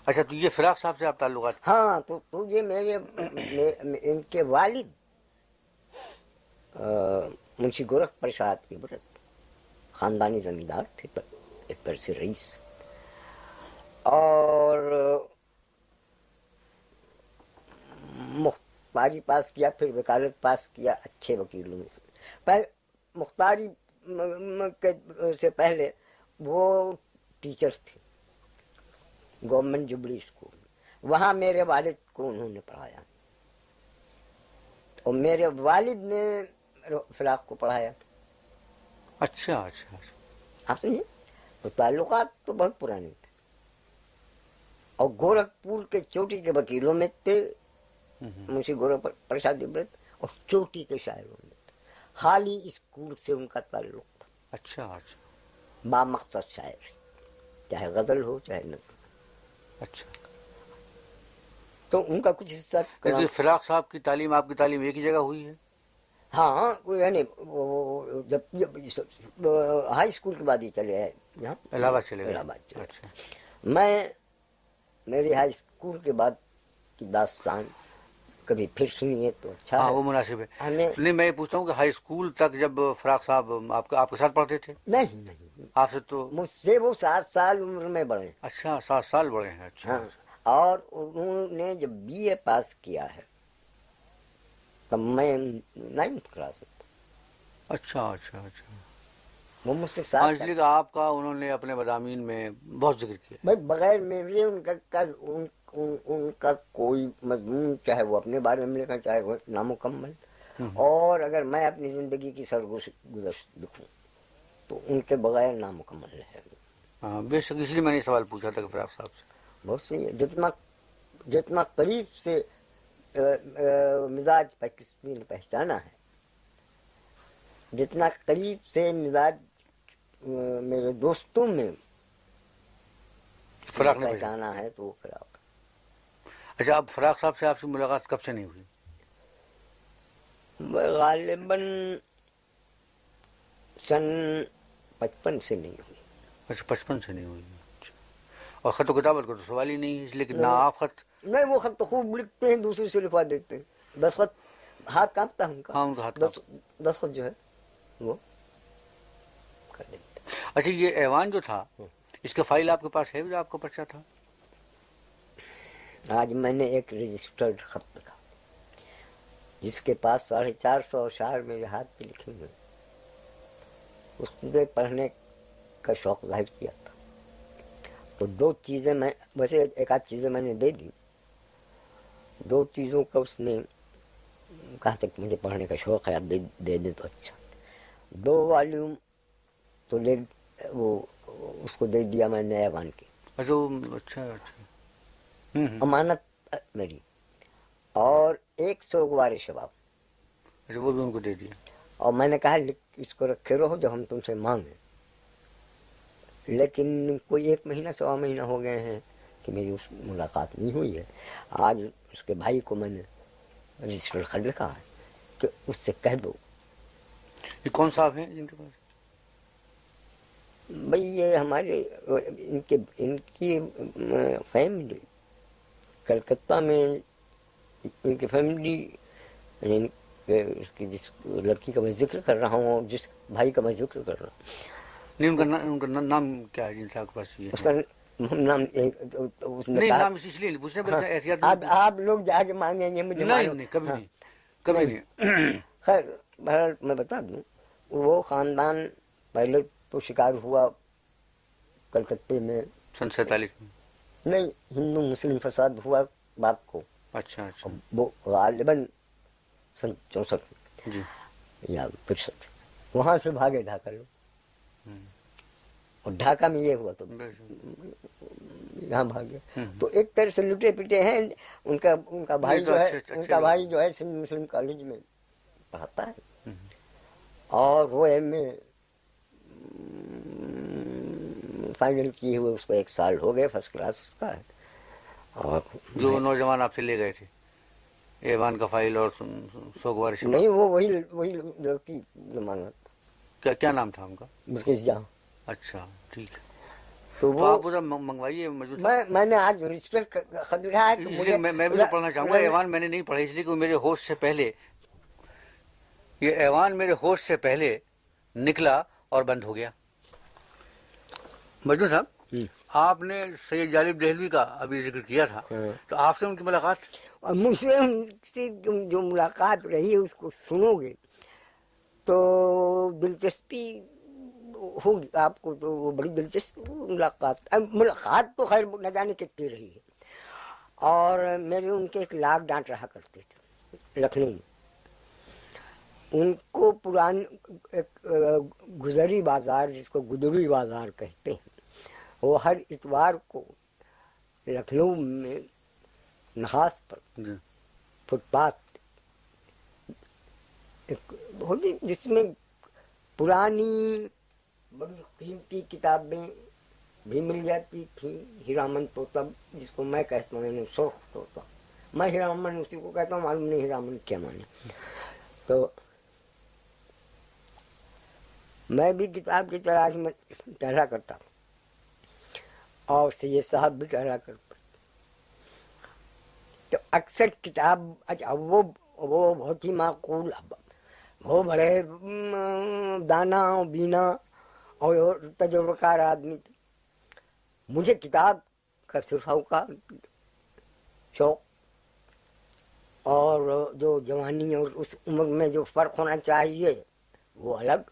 اچھا تو یہ فراق صاحب سے آپ تعلقات۔ ہاں تو تو یہ میرے ان کے والد منشی گورکھ پرساد عبرت خاندانی زمیندار تھے ایک طرح سے رئیس۔ اور مختاری پاس کیا پھر وکالت پاس کیا اچھے وکیلوں میں مختاری سے پہلے وہ ٹیچر تھے۔ گورنمنٹ جبلی اسکول وہاں میرے والد کو انہوں نے پڑھایا۔ اور میرے والد نے فراق کو پڑھایا۔ اچھا اچھا اچھا۔ آپ سمجھے تو تعلقات تو بہت پرانے تھے۔ اور گورکھپور کے چوٹی کے وکیلوں میں تھے۔ منشی گورکھ پرساد عبرت اور چوٹی کے شاعروں میں تھے حال ہی اسکول سے ان کا تعلق تھا۔ اچھا اچھا۔ با مقصد شاعری چاہے غزل ہو چاہے نظم۔ اچھا۔ تو ان کا کچھ حصہ فراق صاحب کی تعلیم آپ کی تعلیم ایک ہی جگہ ہوئی ہے؟ ہاں کوئی یعنی جب ہائی اسکول کے بعد ہی چلے آئے الہ آباد چلے گئے۔ الہ آباد چلے اچھا۔ میں میری ہائی اسکول کے بعد کی داستان کبھی پھر سنیے تو اچھا ہاں وہ مناسب ہے۔ ہمیں نہیں میں یہ پوچھتا ہوں کہ ہائی اسکول تک جب فراق صاحب آپ کے آپ کے ساتھ پڑھتے تھے؟ نہیں نہیں۔ آپ سے تو مجھ سے وہ سات سال عمر میں بڑھے اچھا سات سال بڑے ہیں اچھا۔ ہاں اور انہوں نے جب بی اے پاس کیا ہے تب میں نائنتھ کلاس میں اچھا اچھا اچھا۔ وہ مجھ سے ہاں سات اس لیے کہ آپ کا انہوں نے اپنے مضامین میں بہت ذکر کیا۔ بھائی بغیر میرے ان کا- ان, ان, ان کا کوئی مضمون چاہے وہ اپنے بارے میں لکھا چاہے وہ نامکمل۔ اور اگر میں اپنی زندگی کی سرگزشت لکھوں تو ان کے بغیر نامکمل ہے۔ ہاں بے شک اس لیے میں نے سوال پوچھا تھا کہ فراق صاحب سے۔ بہت سی ہے۔ جتنا جتنا قریب سے مزاج پر کسی نے پہچانا ہے جتنا قریب سے مزاج میرے دوستوں میں پہچانا۔ ہے تو وہ فراق اچھا اب فراق صاحب سے آپ سے ملاقات کب سے نہیں ہوئی؟ غالباً سن پچپن سے نہیں ہوئی۔ اچھا پچپن سے نہیں ہوئی۔ اچھا۔ اور خط و کتابت کا تو سوال ہی نہیں ہے اس لیے کہ نہ۔ آپ خط نہیں وہ خط تو خوب لکھتے ہیں دوسرے سے لکھوا دیتے ہیں۔ دستخط ہاتھ کانپتا ہے ان کا۔ ہاں ان کا ہاتھ دس- دستخط جو ہے وہ کر دیتے۔ اچھا یہ ایوان جو تھا اس کا فائل آپ کے پاس ہے جو آپ کا پرچہ تھا؟ آج میں نے ایک رجسٹرڈ خط لکھا۔ جس کے پاس ساڑھے چار سو اشعار میرے ہاتھ پہ لکھے ہوئے۔ اس میں پڑھنے کا شوق ظاہر کیا تھا۔ تو دو چیزیں میں ویسے ایک آدھ چیزیں میں نے دے دی۔ دو چیزوں کا اس نے کہا تھا کہ مجھے پڑھنے کا شوق ہے، آپ دے دے دیں تو اچھا۔ دو والیوم تو لے وہ اس کو دے دیا میں نے ایوان کی اچھا اچھا۔ امانت میری اور ایک سو گوار شباب۔ اچھا وہ بھی ان کو دے دیا اور میں نے کہا اس کو رکھے رہو جب ہم تم سے مانگیں۔ لیکن کوئی ایک مہینہ سوا مہینہ ہو گئے ہیں کہ میری اس ملاقات نہیں ہوئی ہے۔ آج اس کے بھائی کو میں نے رجسٹر خط لکھا ہے کہ اس سے کہہ دو۔ یہ کون صاحب ہیں جن کے پاس؟ بھئی یہ ہمارے ان کے ان کی فیملی کلکتہ میں ان کی فیملی یعنی اس کی جس لڑکی کا میں ذکر کر رہا ہوں جس بھائی کا میں ذکر کر رہا ہوں۔ نہیں ان کا ان کا نا- نام کیا ہے جن آپ کے پاس یہ؟ اس کا نام اس نے نام اس لیے پوچھ رہے احتیاط آپ لوگ جا کے مانگیں گے مجھے نہیں کبھی ہاں۔ نہیں کبھی نہیں۔ *coughs* خیر بہرحال میں بتا دوں وہ خاندان پہلے تو شکار ہوا کلکتے میں۔ سن سینتالیس میں۔ نہیں ہندو مسلم فساد ہوا بات کو۔ اچھا اچھا۔ وہ غالباً سن چونسٹھ۔ جی۔ یا ترسٹھ وہاں سے بھاگے ڈھاکہ لوگ۔ اور ڈھاکہ میں یہ ہوا تو۔ یہاں بھاگے۔ تو ایک طرح سے لٹے پٹے ہیں۔ ان کا ان کا بھائی جو ہے اچھے- اچھے ان کا لوگ بھائی جو ہے سندھ مسلم کالج میں پڑھاتا ہے۔ اور وہ ایم اے۔ فائنل کیے ہوئے اس کو ایک سال ہو گئے فرسٹ کلاس کا۔ اور جو نوجوان آپ سے لے گئے تھے ایوان کا فائل اور سوگوار نہیں وہ وہی وہی لڑکی ضمانت۔ کیا کیا نام تھا ان کا؟ بلکہ جہاں اچھا ٹھیک ہے۔ تو وہ آپ منگوائیے موجود میں میں نے آج رجسٹر خریدا ہے میں بھی پڑھنا چاہوں گا ایوان میں نے نہیں پڑھا اس لیے کہ میرے ہوش سے پہلے یہ ایوان میرے ہوش سے پہلے نکلا اور بند ہو گیا۔ مجنو صاحب۔ آپ نے سید جالب دہلوی کا ابھی ذکر کیا تھا ہاں۔ تو آپ سے ان کی ملاقات؟ اور مجھ سے ان سے جو ملاقات رہی ہے اس کو سنو گے تو دلچسپی ہوگی آپ کو تو وہ بڑی دلچسپ ملاقات۔ ملاقات تو خیر نہ جانے کتنی رہی ہے۔ اور میرے ان کے ایک لاگ ڈانٹ رہا کرتے تھے لکھنؤ میں۔ ان کو پرانی ایک گزری بازار جس کو گدڑی بازار کہتے ہیں۔ وہ ہر اتوار کو لکھنؤ میں نخاس پر جی۔ فٹ پاتھ ہوتی جس میں پرانی بڑی قیمتی کتابیں بھی مل جاتی تھیں ہیرامن طوطا جس کو میں کہتا ہوں یعنی سرخ طوطا میں ہیرامن اسی کو کہتا ہوں معلوم نہیں ہیرامن کیا مانے تو میں بھی کتاب کی تلاش میں ٹہلا کرتا ہوں۔ اور سید صاحب بھی ٹہلا کرتا تو اکثر کتاب اچھا وہ وہ بہت ہی معقول وہ بڑے دانا اور بینا اور تجربہ کار آدمی تھے۔ مجھے کتاب کا صرف کا شوق اور جو جوانی اور اس عمر میں جو فرق ہونا چاہیے وہ الگ۔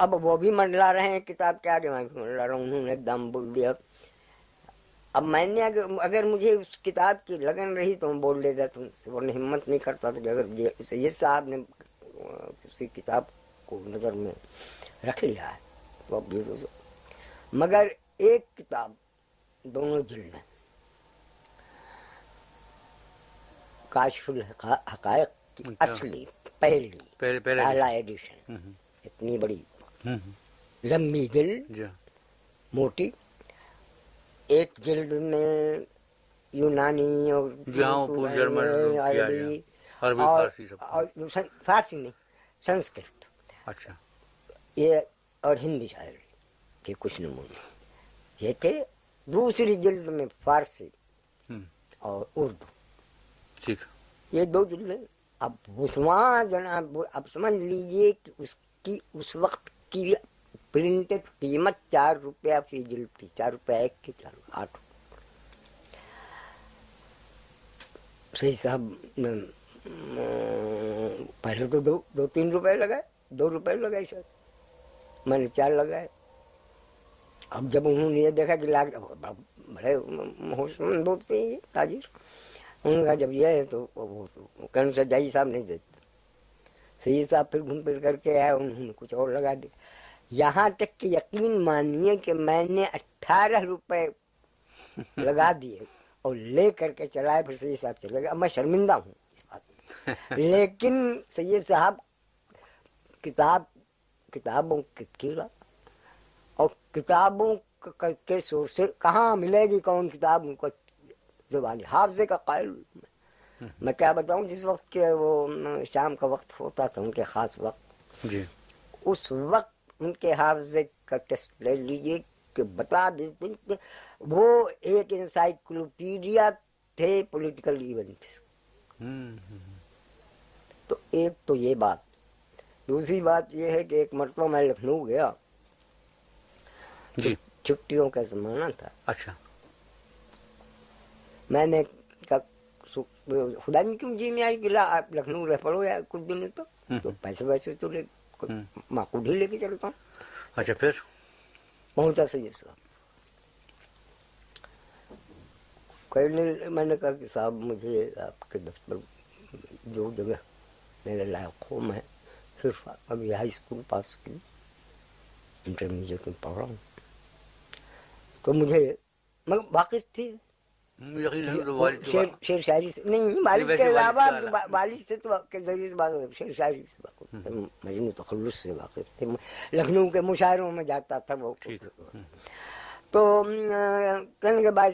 اب وہ بھی منڈلا رہے ہیں کتاب کے آگے میں بھی منڈلا رہا ہوں انہوں نے ایک دم بول دیا۔ اب میں نے اگر مجھے اس کتاب کی لگن رہی تو میں بول دیتا تھا ورنہ ہمت نہیں کرتا تھا کہ اگر سید صاحب نے کسی کتاب کو نظر میں رکھ لیا ہے تو اب یہ مگر ایک کتاب دونوں جلد کاشف الحقائق کی اچھا۔ اصلی پہلی پہلا ایڈیشن اتنی بڑی لمبی جلد جی۔ موٹی۔ ایک جلد میں یونانی اور عربی اور- فارسی نہیں سنسکرت۔ اچھا۔ یہ اور ہندی شاعری کے کچھ نمونے۔ یہ تھے دوسری جلد میں فارسی اور اردو۔ ٹھیک۔ یہ دو جلدیں اب عثمان جناب اب سمجھ لیجیے کہ اس کی اس وقت کی پرنٹڈ قیمت چار روپیہ فی جلد تھی، چار روپیہ ایک کی چار آٹھ صحیح صاحب پہلے تو دو دو تین روپے لگائے، دو روپے لگائے شاید۔ میں نے چار لگائے۔ اب جب انہوں نے یہ دیکھا کہ لاگ بڑے ہوش مند ہوتے ہیں یہ تاجر۔ انہوں نے کہا جب یہ ہے تو وہ کہنے سے جائی صاحب نہیں دیتے۔ سید صاحب پھر گھوم پھر کر کے آئے انہوں نے کچھ اور لگا دیا۔ یہاں تک کہ یقین مانیے کہ میں نے اٹھارہ روپے لگا دیے اور لے کر کے چلائے پھر سید صاحب چلے گئے۔ اب میں شرمندہ ہوں اس بات میں *laughs* لیکن سید صاحب کتاب کتابوں کے کیڑا اور کتابوں کا- کے سورس سے کہاں ملے گی کون کتاب؟ ان کو زبانی حافظے کا قائل۔ میں میں کیا بتاؤں جس وقت کے وہ شام کا وقت ہوتا تھا ان کے خاص وقت جی۔ اس وقت ان کے حافظے کا ٹیسٹ لے لیجیے کہ بتا دیتے کہ وہ ایک انسائکلوپیڈیا تھے پولیٹیکل ایونٹس۔ تو ایک تو یہ بات دوسری بات یہ ہے کہ ایک مرتبہ میں لکھنؤ گیا۔ جی۔ چھٹیوں کا زمانہ تھا۔ اچھا۔ میں نے خدا نے کیوں جی میں آئی کہ لا آپ لکھنؤ رہ پڑو یا کچھ دن تو تو پیسے ویسے تو لے ہوں۔ معقول ہی لے کے چلتا ہوں اچھا پھر پہنچا سید صاحب کہنے میں نے کہا کہ صاحب مجھے آپ کے دفتر جو جگہ میرے لائق ہو میں صرف ابھی ہائی اسکول پاس کی انٹرمیڈیٹ میں پڑھ رہا ہوں تو مجھے مگر واقف تھے شیر شاعری سے نہیں ویسے کے علاوہ والد سے تو کے ذریعے سے واقف شیر شاعری سے واقف مجنو تخلص سے واقف تھے لکھنؤ کے مشاعروں میں جاتا تھا وہ تو کہنے کے بعد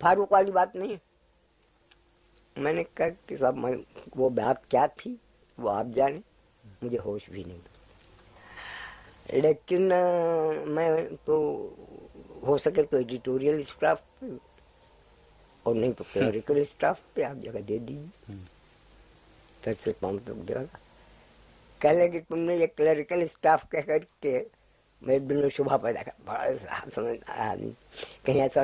فاروق والی بات نہیں میں نے کہا کہ صاحب میں وہ بات کیا تھی وہ آپ جانے مجھے ہوش بھی نہیں لیکن میں تو ہو سکے تو ایڈیٹوریل اسٹاف پہ اور نہیں تو کلریکل اسٹاف پہ آپ جگہ دے دیجیے دس سے پانچ لوگ دے گا کہہ لے کہ تم نے یہ کلریکل اسٹاف کہہ کر کے میرے دل میں شبہ پیدا کر بڑا سمجھ آیا نہیں کہیں ایسا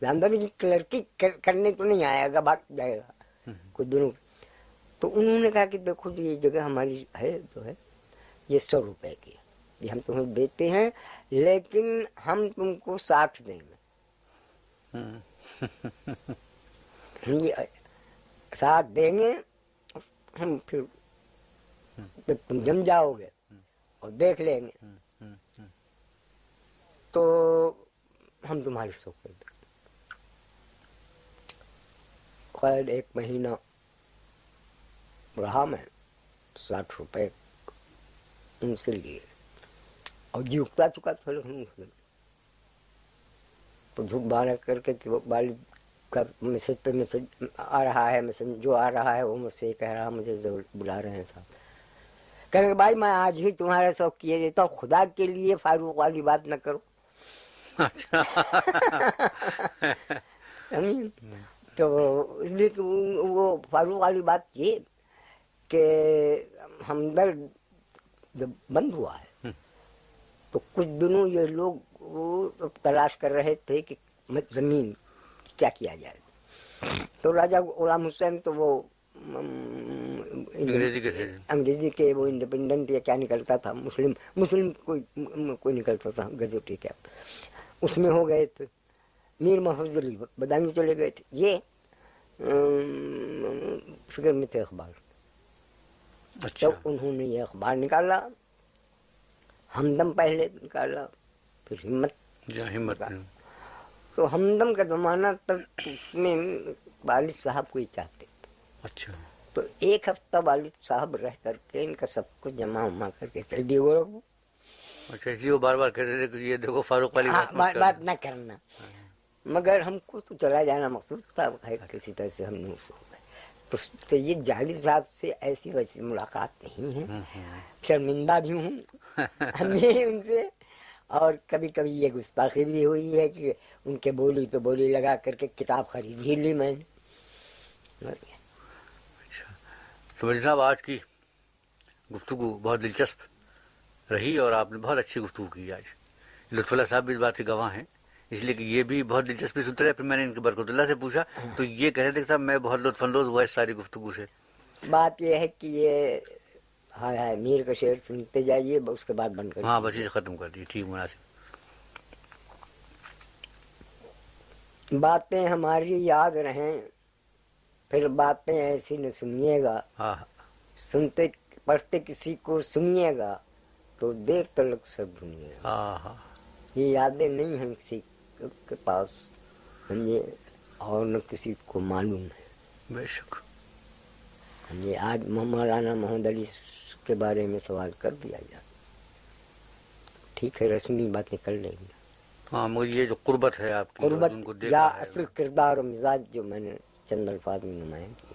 جاندار کلرکی کرنے تو نہیں آئے گا بھاگ جائے گا۔ کچھ دنوں تو انہوں نے کہا کہ دیکھو جو یہ جگہ ہماری ہے جو ہے یہ سو روپے کی یہ ہم تمہیں دیتے ہیں لیکن ہم تم کو ساٹھ دیں گے۔ ساتھ دیں گے، ہم پھر جب تم جم جاؤ گے اور دیکھ لیں گے۔ تو ہم تمہاری سو کر دیں۔ خیر، ایک مہینہ رہا میں ساٹھ روپے ان سے لیے۔ اور جی اکتا چکا تھا لکھنؤ سے تو جھک بانا کر کے کہ وہ والد کا میسج پہ میسج آ رہا ہے میسج جو آ رہا ہے وہ مجھ سے یہ کہہ رہا مجھے ضرور بلا رہے ہیں صاحب۔ کہنے کہ بھائی میں آج ہی تمہارا شوق کیے دیتا ہوں خدا کے لیے فاروق والی بات نہ کرو۔ اچھا؟ تو اس لیے کہ وہ وہ فاروق والی بات یہ کہ ہمدرد جب بند ہوا ہے تو کچھ دنوں یہ لوگ وہ تلاش کر رہے تھے کہ زمین کیا کیا جائے۔ تو راجہ غلام حسین تو وہ انگریزی کے تھے۔ انگریزی کے وہ انڈیپینڈنٹ یا کیا نکلتا تھا مسلم مسلم کوئی کوئی نکلتا تھا گزوٹی کیا اس میں ہو گئے تھے۔ میر محفوظ علی بدانی چلے گئے تھے۔ یہ فکر میں تھے اخبار۔ اچھا۔ انہوں نے یہ اخبار نکالا۔ ہمدم پہلے نکالا پھر ہمت۔ ہمت۔ تو ہمدم کا زمانہ تک میں والد صاحب کو ہی چاہتے تھے۔ اچھا۔ تو ایک ہفتہ والد صاحب رہ کر کے ان کا سب کچھ جمع وما کر کے چل دیے۔ وہ لوگ۔ اچھا اس لیے وہ بار بار کہتے تھے کہ یہ دیکھو فاروق ہاں، بات مت بات نہ کرنا۔ مگر ہم کو تو چلا جانا مقصود تھا کسی طرح سے ہم نے اس گئے تو سید جالب صاحب سے ایسی ویسی ملاقات نہیں ہے۔ ہوں، ہوں۔ شرمندہ بھی ہوں۔ ان سے۔ اور کبھی کبھی یہ گستاخی بھی ہوئی ہے کہ ان کے بولی پہ بولی لگا کر کے کتاب خرید ہی لی میں نے۔ اچھا۔ تو آج کی گفتگو بہت دلچسپ رہی اور آپ نے بہت اچھی گفتگو کی آج۔ لطف اللہ صاحب بھی اس بات کے گواہ ہیں۔ اس لیے کہ یہ بھی بہت دلچسپی سنتے رہے پھر میں نے ان کے برکت اللہ سے پوچھا تو یہ کہہ رہے تھے کہ صاحب میں بہت لطف اندوز ہوا اس ساری گفتگو سے۔ بات یہ ہے کہ یہ ہاں ہاں میر کا شعر سنتے جائیے اس کے بعد بند کر ہاں بس اسے ختم کر دیے ٹھیک مناسب۔ باتیں ہماری یاد رہیں پھر باتیں ایسی نہ سنیے گا۔ ہاں۔ سنتے پڑھتے کسی کو سنیے گا تو دیر تلک سب دنیا۔ ہاں ہاں۔ یہ یادیں نہیں ہیں کسی کے پاس سمجھے اور نہ کسی کو معلوم ہے۔ بے شک۔ یہ آج مولانا محمد علی کے بارے میں سوال کر دیا جائے۔ ٹھیک ہے رسمی باتیں کر لیں گے۔ ہاں مگر یہ جو قربت ہے آپ کی قربت یا اصل کردار و مزاج جو میں نے چند الفاظ میں نمایاں کیا۔